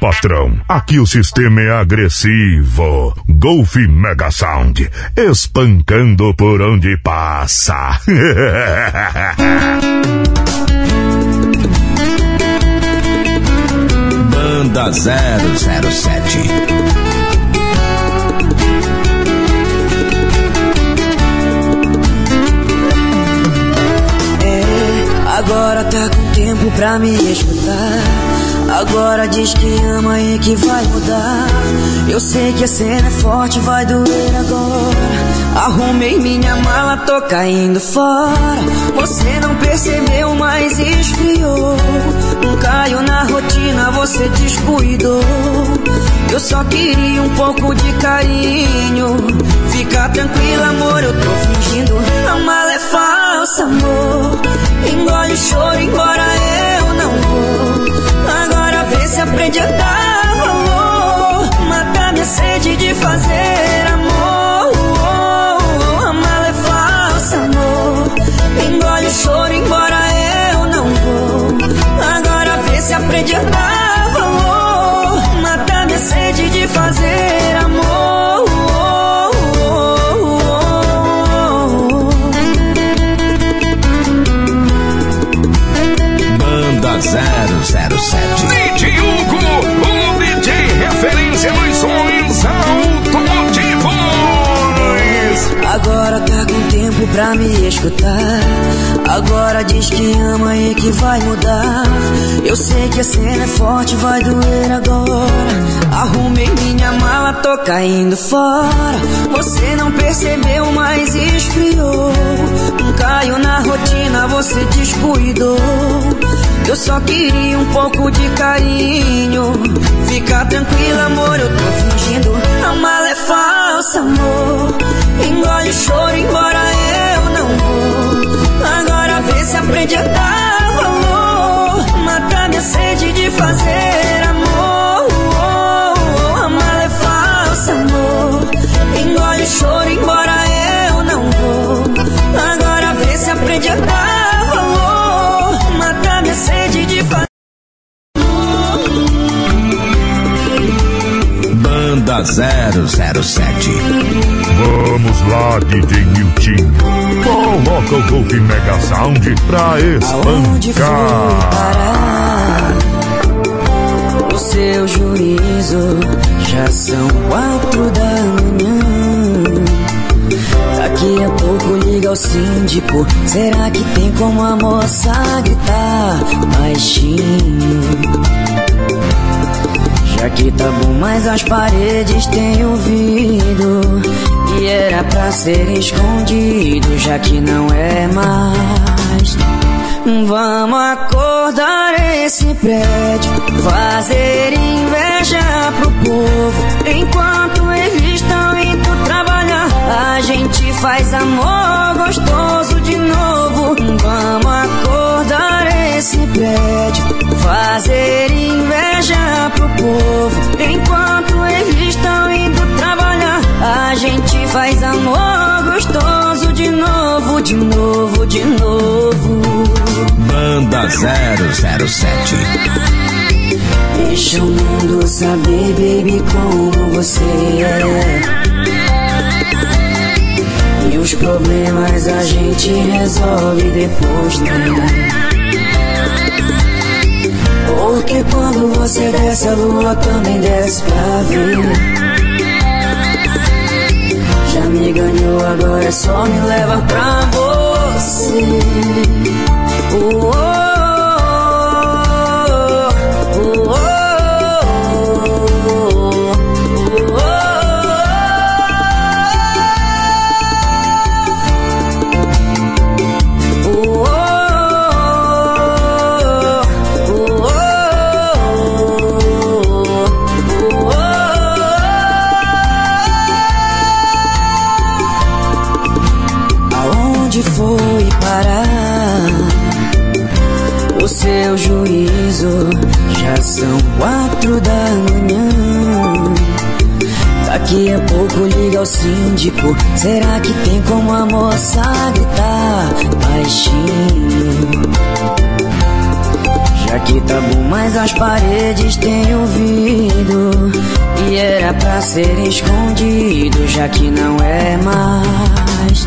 patrão, aqui o sistema é agressivo. Golf Mega Sound, espancando por onde passa. Banda 007. É, agora tá com tempo pra me escutar. Agora diz que ama e que vai mudar. Eu sei que a cena é forte, vai doer agora. Arrumei minha mala, tô caindo fora. Você não percebeu, mas esfriou. Caiu na rotina, você descuidou. Eu só queria um pouco de carinho. Fica tranquila, amor, eu tô fingindo. A mala é falsa, amor. Engole o choro, embora eu não vou. Se aprende a dar valor. Mata minha sede de fazer escutar. Agora diz que ama e que vai mudar. Eu sei que a cena é forte, vai doer agora. Arrumei minha mala, tô caindo fora. Você não percebeu, mas esfriou. Caiu na rotina, você descuidou. Eu só queria um pouco de carinho. Fica tranquila, amor, eu tô fingindo. A mala é falsa, amor. Engole o choro, embora eu Agora vê se aprende a dar valor. Mata minha sede de fazer amor. A mala é falsa, amor. Engole o choro, embora eu não vou. Agora vê se aprende a dar valor. Mata minha sede de fazer. Banda 007. Vamos lá, DJ Nilton. Coloca o Golf Mega Sound pra espancar. o seu juízo? Já são quatro da manhã. Daqui a pouco liga o síndico. Será que tem como a moça gritar baixinho? Já que tá bom, mas as paredes têm ouvido. E era pra ser escondido, já que não é mais. Vamos acordar esse prédio, fazer inveja pro povo. Enquanto eles estão indo trabalhar, a gente faz amor gostoso de novo. Vamos acordar esse prédio, fazer inveja pro povo. Enquanto eles estão indo trabalhar, a gente faz amor gostoso de novo, de novo, de novo. Banda 007 Deixa o mundo saber, baby, como você é. E os problemas a gente resolve depois, né? Porque quando você desce, a lua também desce pra ver. Já me ganhou, agora é só me levar pra você. Oh, oh. Aonde seu juízo? Já são quatro da manhã. Daqui a pouco liga o síndico. Será que tem como a moça gritar baixinho? Já que tá bom, mas as paredes têm ouvido. E era pra ser escondido, já que não é mais.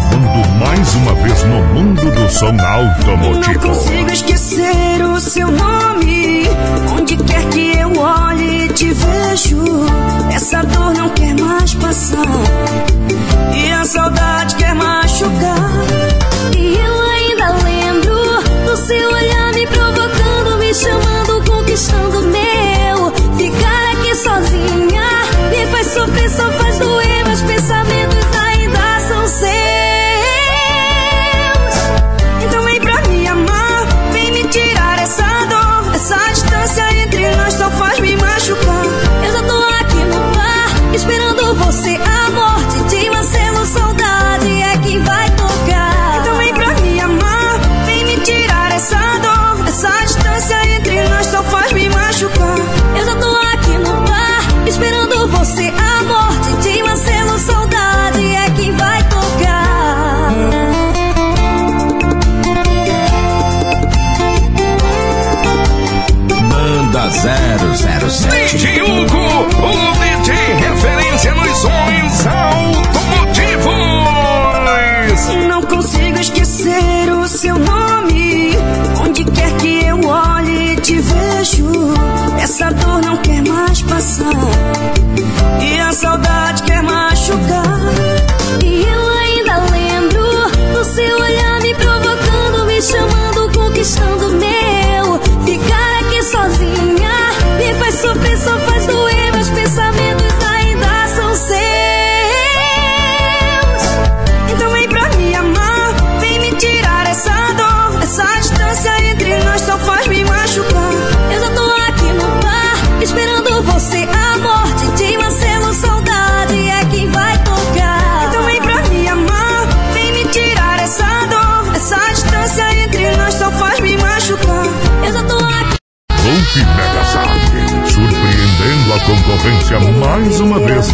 inovando mais uma vez no mundo do som Não automotivo. consigo esquecer o seu nome. Onde quer que eu olhe, te vejo. Essa dor não quer mais passar. E a saudade quer machucar. E eu ainda lembro do seu olhar me provocando, me chamando, conquistando meu. 007 DJ Hugo, o DJ referência nos sons automotivos. Não consigo esquecer o seu nome. Onde quer que eu olhe, te vejo. Essa dor não quer mais passar. E a saudade quer machucar.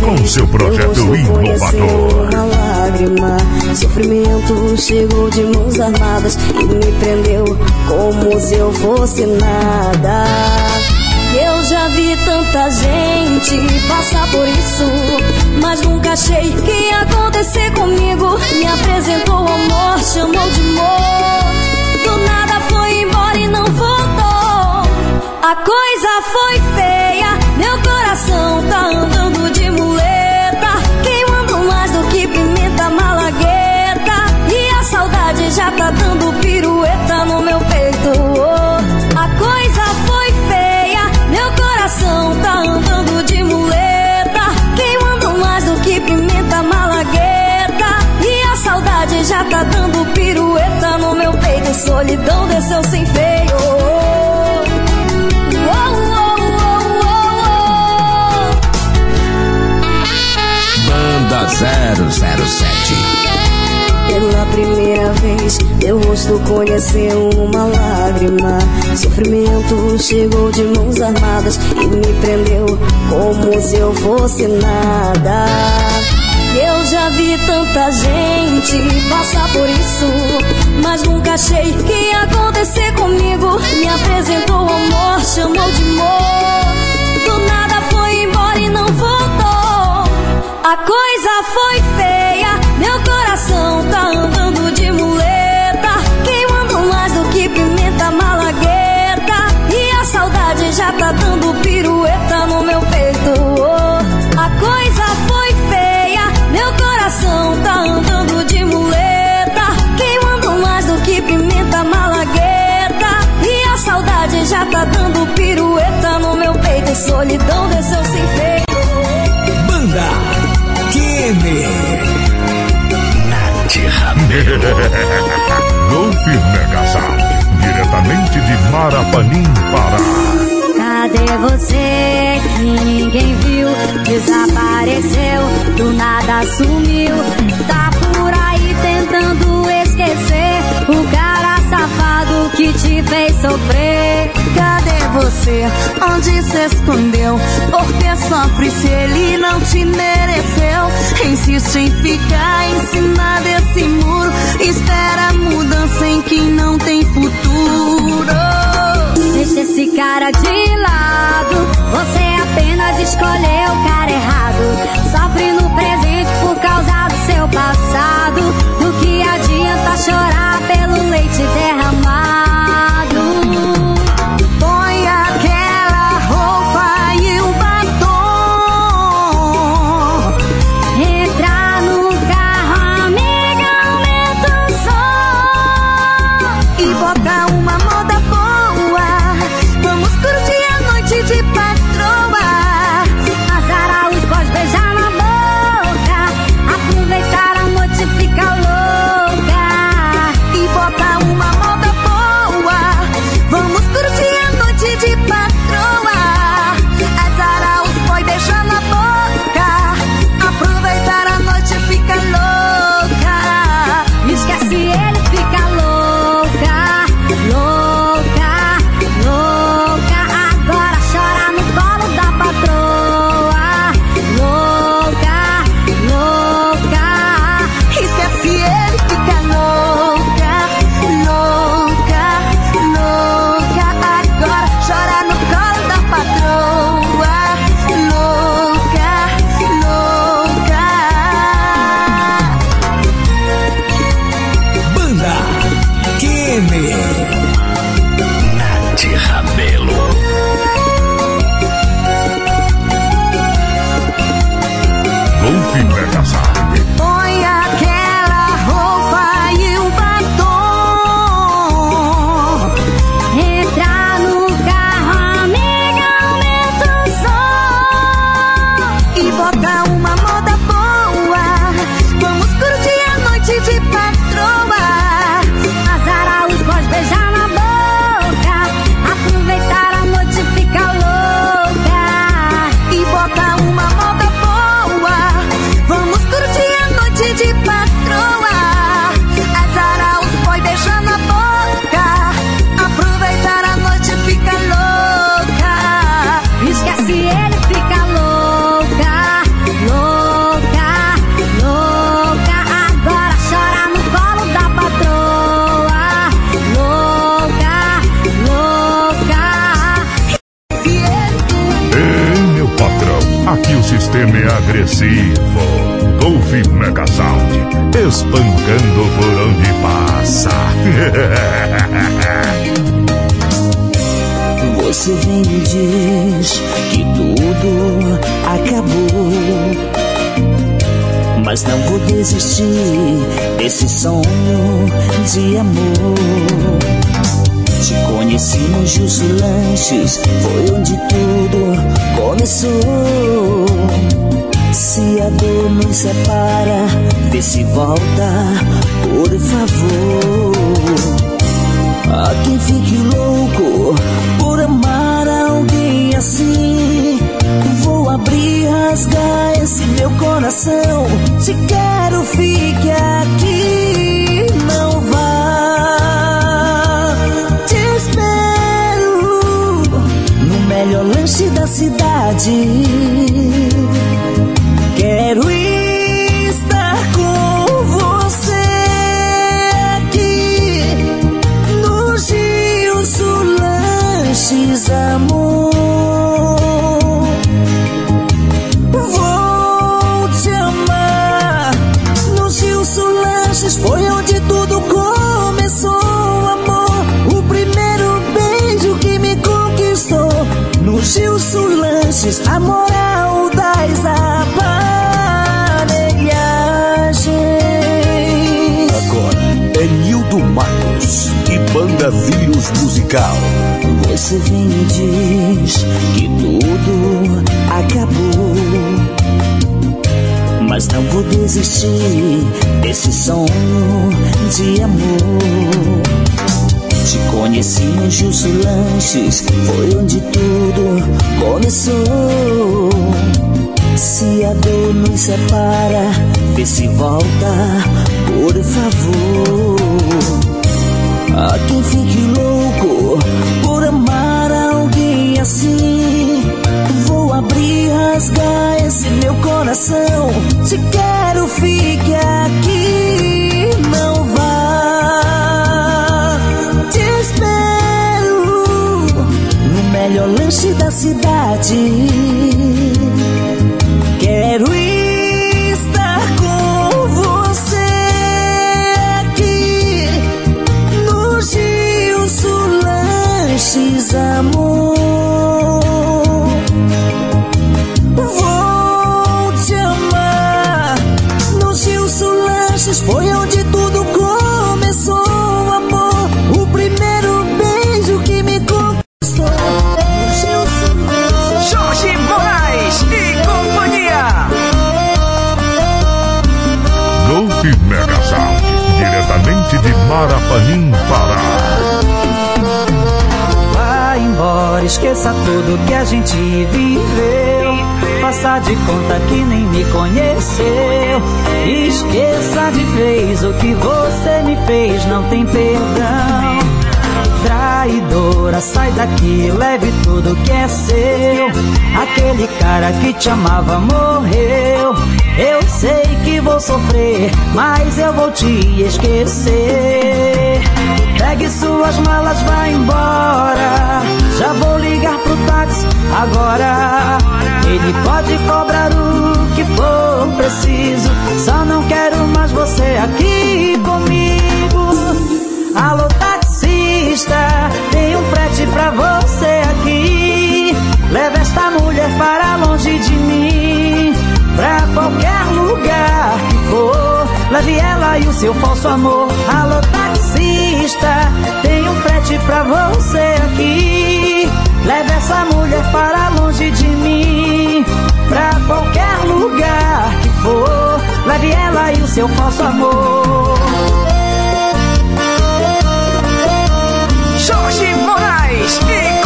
com seu projeto inovador. Lágrima, sofrimento chegou de mãos armadas e me prendeu como se eu fosse nada. Eu já vi tanta gente passar por isso, mas nunca achei que ia acontecer comigo. Me apresentou o amor, chamou de amor. Do nada foi embora e não voltou. A coisa foi feia, meu coração tá andando já tá dando pirueta no meu peito. Oh, a coisa foi feia, meu coração tá andando de muleta. Queimando mais do que pimenta malagueta. E a saudade já tá dando pirueta no meu peito. Solidão desceu sem feio. Oh, oh, oh, Banda 007 pela primeira vez, meu rosto conheceu uma lágrima. Sofrimento chegou de mãos armadas e me prendeu como se eu fosse nada. Eu já vi tanta gente passar por isso, mas nunca achei que ia acontecer comigo. Me apresentou o amor, chamou de amor. Do nada foi embora e não voltou. A coisa foi feia, meu coração tá andando de muleta, queimando mais do que pimenta malagueta. E a saudade já tá dando pirueta no meu peito. Oh, a coisa foi feia, meu coração tá andando de muleta, queimando mais do que pimenta malagueta. E a saudade já tá dando pirueta no meu peito. Solidão desceu Golf Mega Sound, diretamente de Marapanim, Pará. Cadê você que ninguém viu? Desapareceu, do nada sumiu. Tá por aí tentando esquecer o cara safado que te fez sofrer. Cadê você? Onde se escondeu? Por que sofre se ele não te mereceu? Insiste em ficar em cima desse muro. Espera mudança em quem não tem futuro. Deixa esse cara de lado. Você apenas escolheu o cara errado. Sofre no presente por causa do seu passado. Do que adianta chorar pelo leite derramado? Agressivo. Golf Mega Sound, espancando por onde passa. Você vem e diz que tudo acabou. Mas não vou desistir desse sonho de amor. Te conheci nos Jus Lanches, foi onde tudo começou. Se a dor nos separa, vê se volta, por favor. Há quem fique louco por amar alguém assim. Vou abrir, rasgar esse meu coração. Se quero, fique aqui. Não vá, te espero no melhor lanche da cidade. A moral das aparelhagens. Agora é Nildo Matos e Banda Vírus Musical. Você vem e diz que tudo acabou. Mas não vou desistir desse sonho de amor. Te conheci no Justo Lanches, foi onde tudo começou. Se a dor nos separa, vê se volta, por favor. Há quem fique louco por amar alguém assim. Vou abrir, rasgar esse meu coração. Se quero, fique aqui. Viveu. Faça de conta que nem me conheceu. Esqueça de vez o que você me fez, não tem perdão. Traidora, sai daqui, leve tudo que é seu. Aquele cara que te amava morreu. Eu sei que vou sofrer, mas eu vou te esquecer. Pegue suas malas, vá embora. Já vou ligar pro táxi agora. Ele pode cobrar o que for preciso. Só não quero mais você aqui comigo. Alô, taxista, tem um frete pra você aqui. Leva esta mulher para longe de mim. Pra qualquer lugar que for, leve ela e o seu falso amor. Alô, taxista, tem frete pra você aqui. Leve essa mulher para longe de mim. Pra qualquer lugar que for, leve ela e o seu falso amor. Jorge Moraes e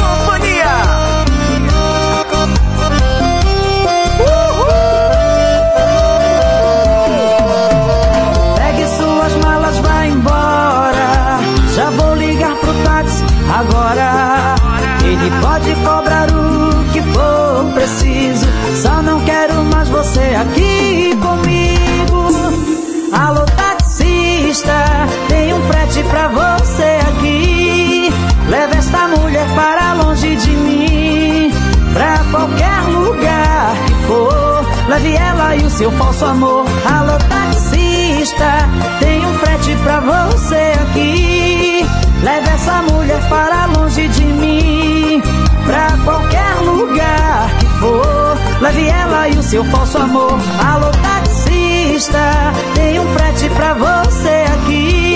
pra você aqui. Leva esta mulher para longe de mim. Pra qualquer lugar que for, leve ela e o seu falso amor. Alô, taxista, tem um frete pra você aqui. Leve essa mulher para longe de mim. Pra qualquer lugar que for, leve ela e o seu falso amor. Alô, taxista, tem um frete pra você aqui.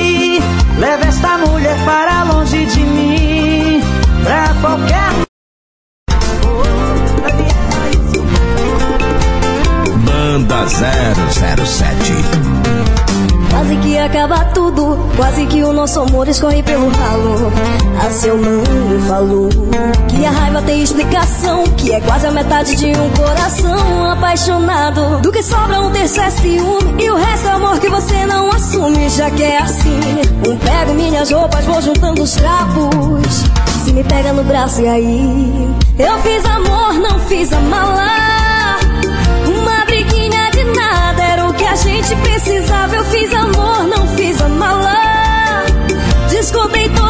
Leve esta mulher para longe de mim. Pra qualquer Banda 007. Quase que acabar tudo. Quase que o nosso amor escorre pelo ralo. A seu mãe falou que a raiva tem explicação. Que é quase a metade de um coração apaixonado. Do que sobra um terço é ciúme. E o resto é amor que você não assume. Já que é assim, um pego minhas roupas, vou juntando os trapos. Se me pega no braço e aí? Eu fiz amor, não fiz a mala. A gente precisava. Eu fiz amor, não fiz a mala. Descontei toda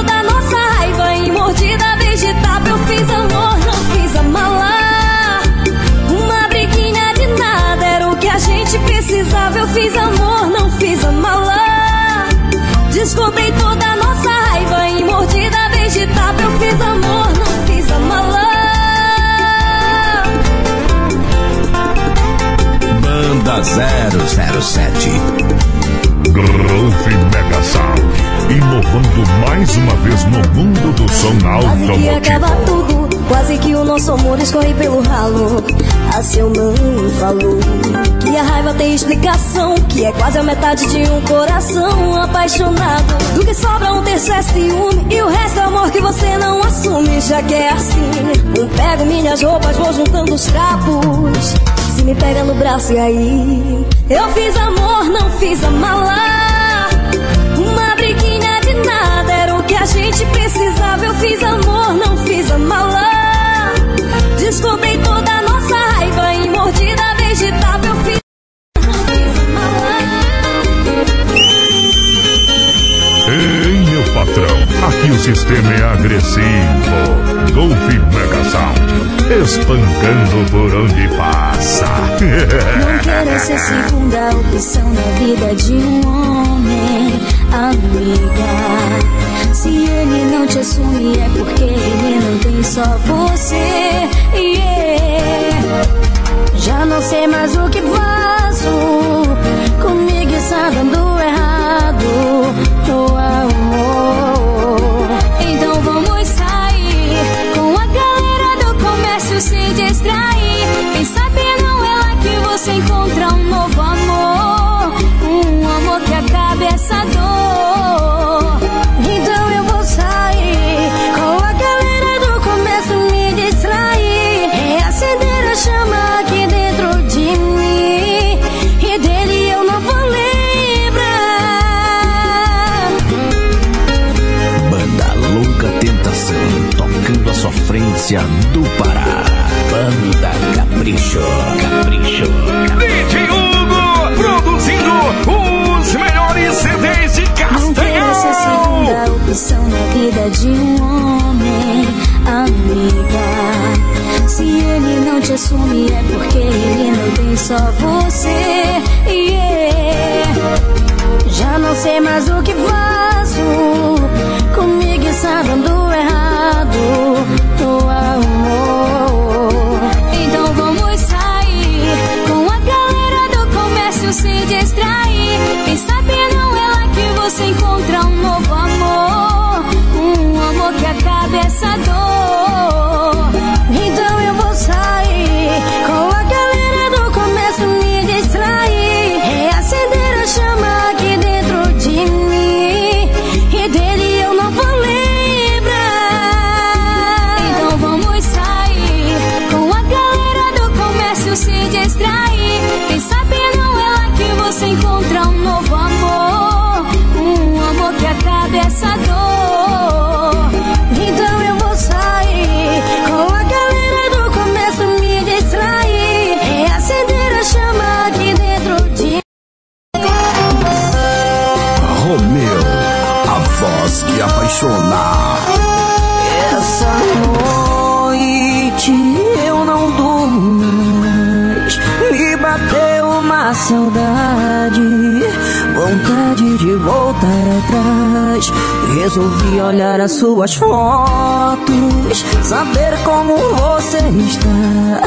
007. Groove Mega Sound. Inovando mais uma vez no mundo do som Quase que acaba automotivo. tudo, quase que o nosso amor escorre pelo ralo. A seu mãe falou que a raiva tem explicação, que é quase a metade de um coração apaixonado. Do que sobra um terço é ciúme e o resto é amor que você não assume, já que é assim. Um pego minhas roupas, vou juntando os trapos. Me pega no braço e aí? Eu fiz amor, não fiz a mala. Uma briguinha de nada era o que a gente precisava. Eu fiz amor, não fiz a mala. Descontei toda a nossa raiva em mordida tapa. Eu fiz. Sistema é agressivo. Golf Mega Sound, espancando por onde passa. Não quero ser segunda opção na vida de um homem, amiga. Se ele não te assume é porque ele não tem só você. Yeah. Já não sei mais o que faço. Comigo está dando do Pará. Banda Capricho, Capricho. DJ Hugo produzindo os melhores CDs de Não quero ser Castanhal. segunda opção na vida de um homem, amiga. Se ele não te assume é porque ele não tem só você. Yeah. Já não sei mais o que faço. Comigo está dando adoro. Resolvi olhar as suas fotos, saber como você está.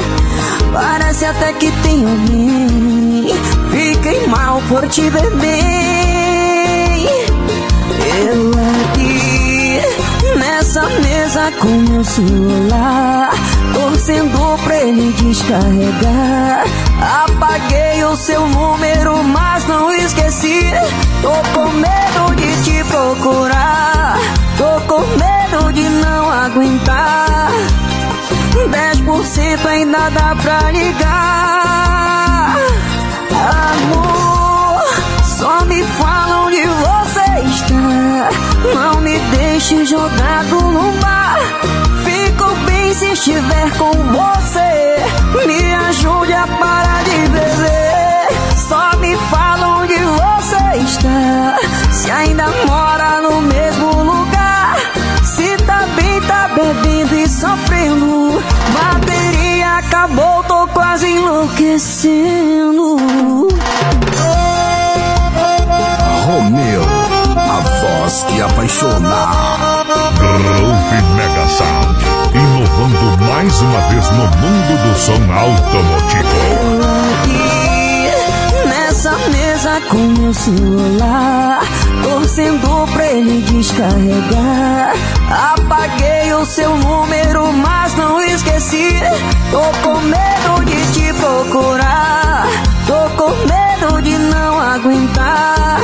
Parece até que tem alguém. Fiquei mal por te ver bem. Eu aqui nessa mesa com meu celular, torcendo pra ele descarregar. Apaguei o seu número, mas não esqueci. Tô com medo de te procurar. Tô com medo de não aguentar. 10% ainda dá pra ligar. Amor, só me fala onde você está. Não me deixe jogado no mar. Fico bem se estiver com você. Me ajude a parar de beber. Só me fala onde você está. Se ainda mora no mesmo lugar. Se tá bem, tá bebendo e sofrendo. Bateria acabou, tô quase enlouquecendo. Romeu, a voz que apaixona. Groove Mega Sound, mais uma vez no mundo do som automotivo. aqui nessa mesa com meu celular, torcendo pra ele descarregar. Apaguei o seu número, mas não esqueci. Tô com medo de te procurar, tô com medo de não aguentar.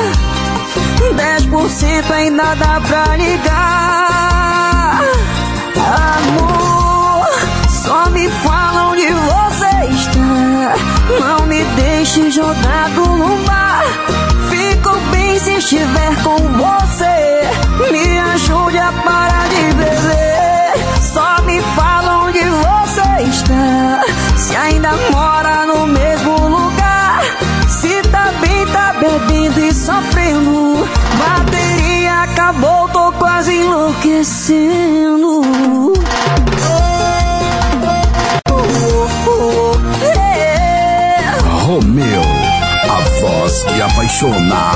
10% ainda dá pra ligar. Amor, só me fala onde você está. Não me deixe jogado no mar. Fico bem se estiver com você. Me ajude a parar de beber. Só me fala onde você está. Se ainda mora no mesmo lugar. Se tá bem, tá bebendo e sofrendo. Bateria acabou, tô quase enlouquecendo. A voz que apaixona.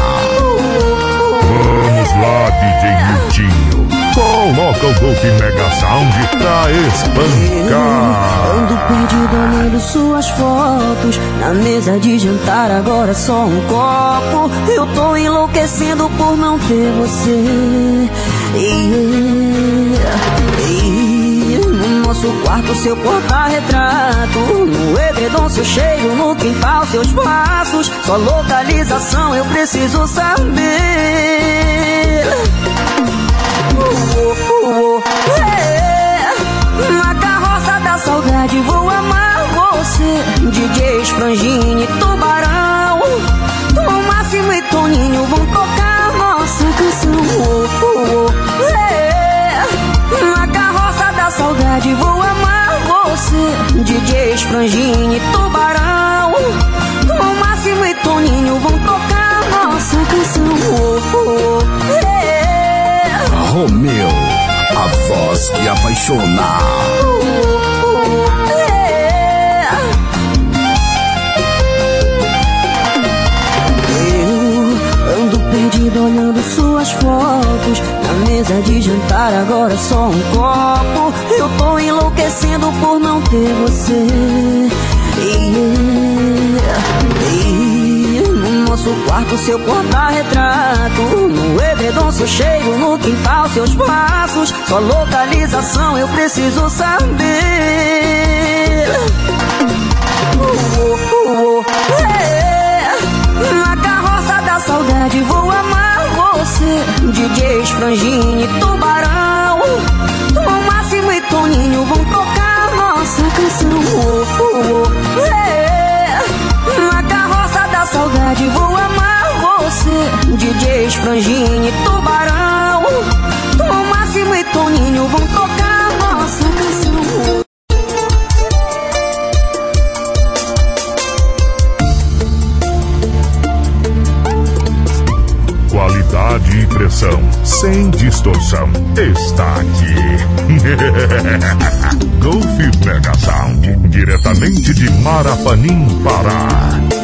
Vamos lá, DJ Miltinho. Coloca o Golpe Mega Sound pra espancar. Ando perdido olhando suas fotos Na mesa de jantar agora só um copo Eu tô enlouquecendo por não ter você Yeah, yeah. No nosso quarto seu porta-retrato. No edredom seu cheiro, no quintal seus passos Sua localização eu preciso saber. Uh, uh, uh, voz que apaixona. Eu ando perdido olhando suas fotos Na mesa de jantar agora só um copo Eu tô enlouquecendo por não ter você Yeah, yeah. No nosso quarto seu porta-retrato. No edredom seu cheiro, no quintal seus passos. Sua localização eu preciso saber. Uh, uh, uh, é. Na carroça da saudade vou amar você. DJs, Frangine, Tubarão. Tom Máximo e Toninho vão tocar nossa canção. Oh, é. Saudade vou amar você DJs, Frangine, Tubarão Tom Máximo e Toninho vão tocar nossa canção Qualidade e pressão sem distorção está aqui. Golf Mega Sound, diretamente de Marapanim, Pará.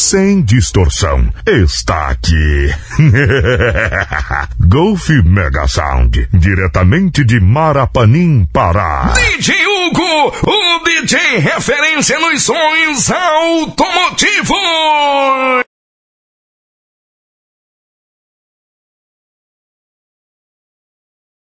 Sem distorção, está aqui. Golf Mega Sound, diretamente de Marapanim, Pará. DJ Hugo, o DJ referência nos sons automotivos.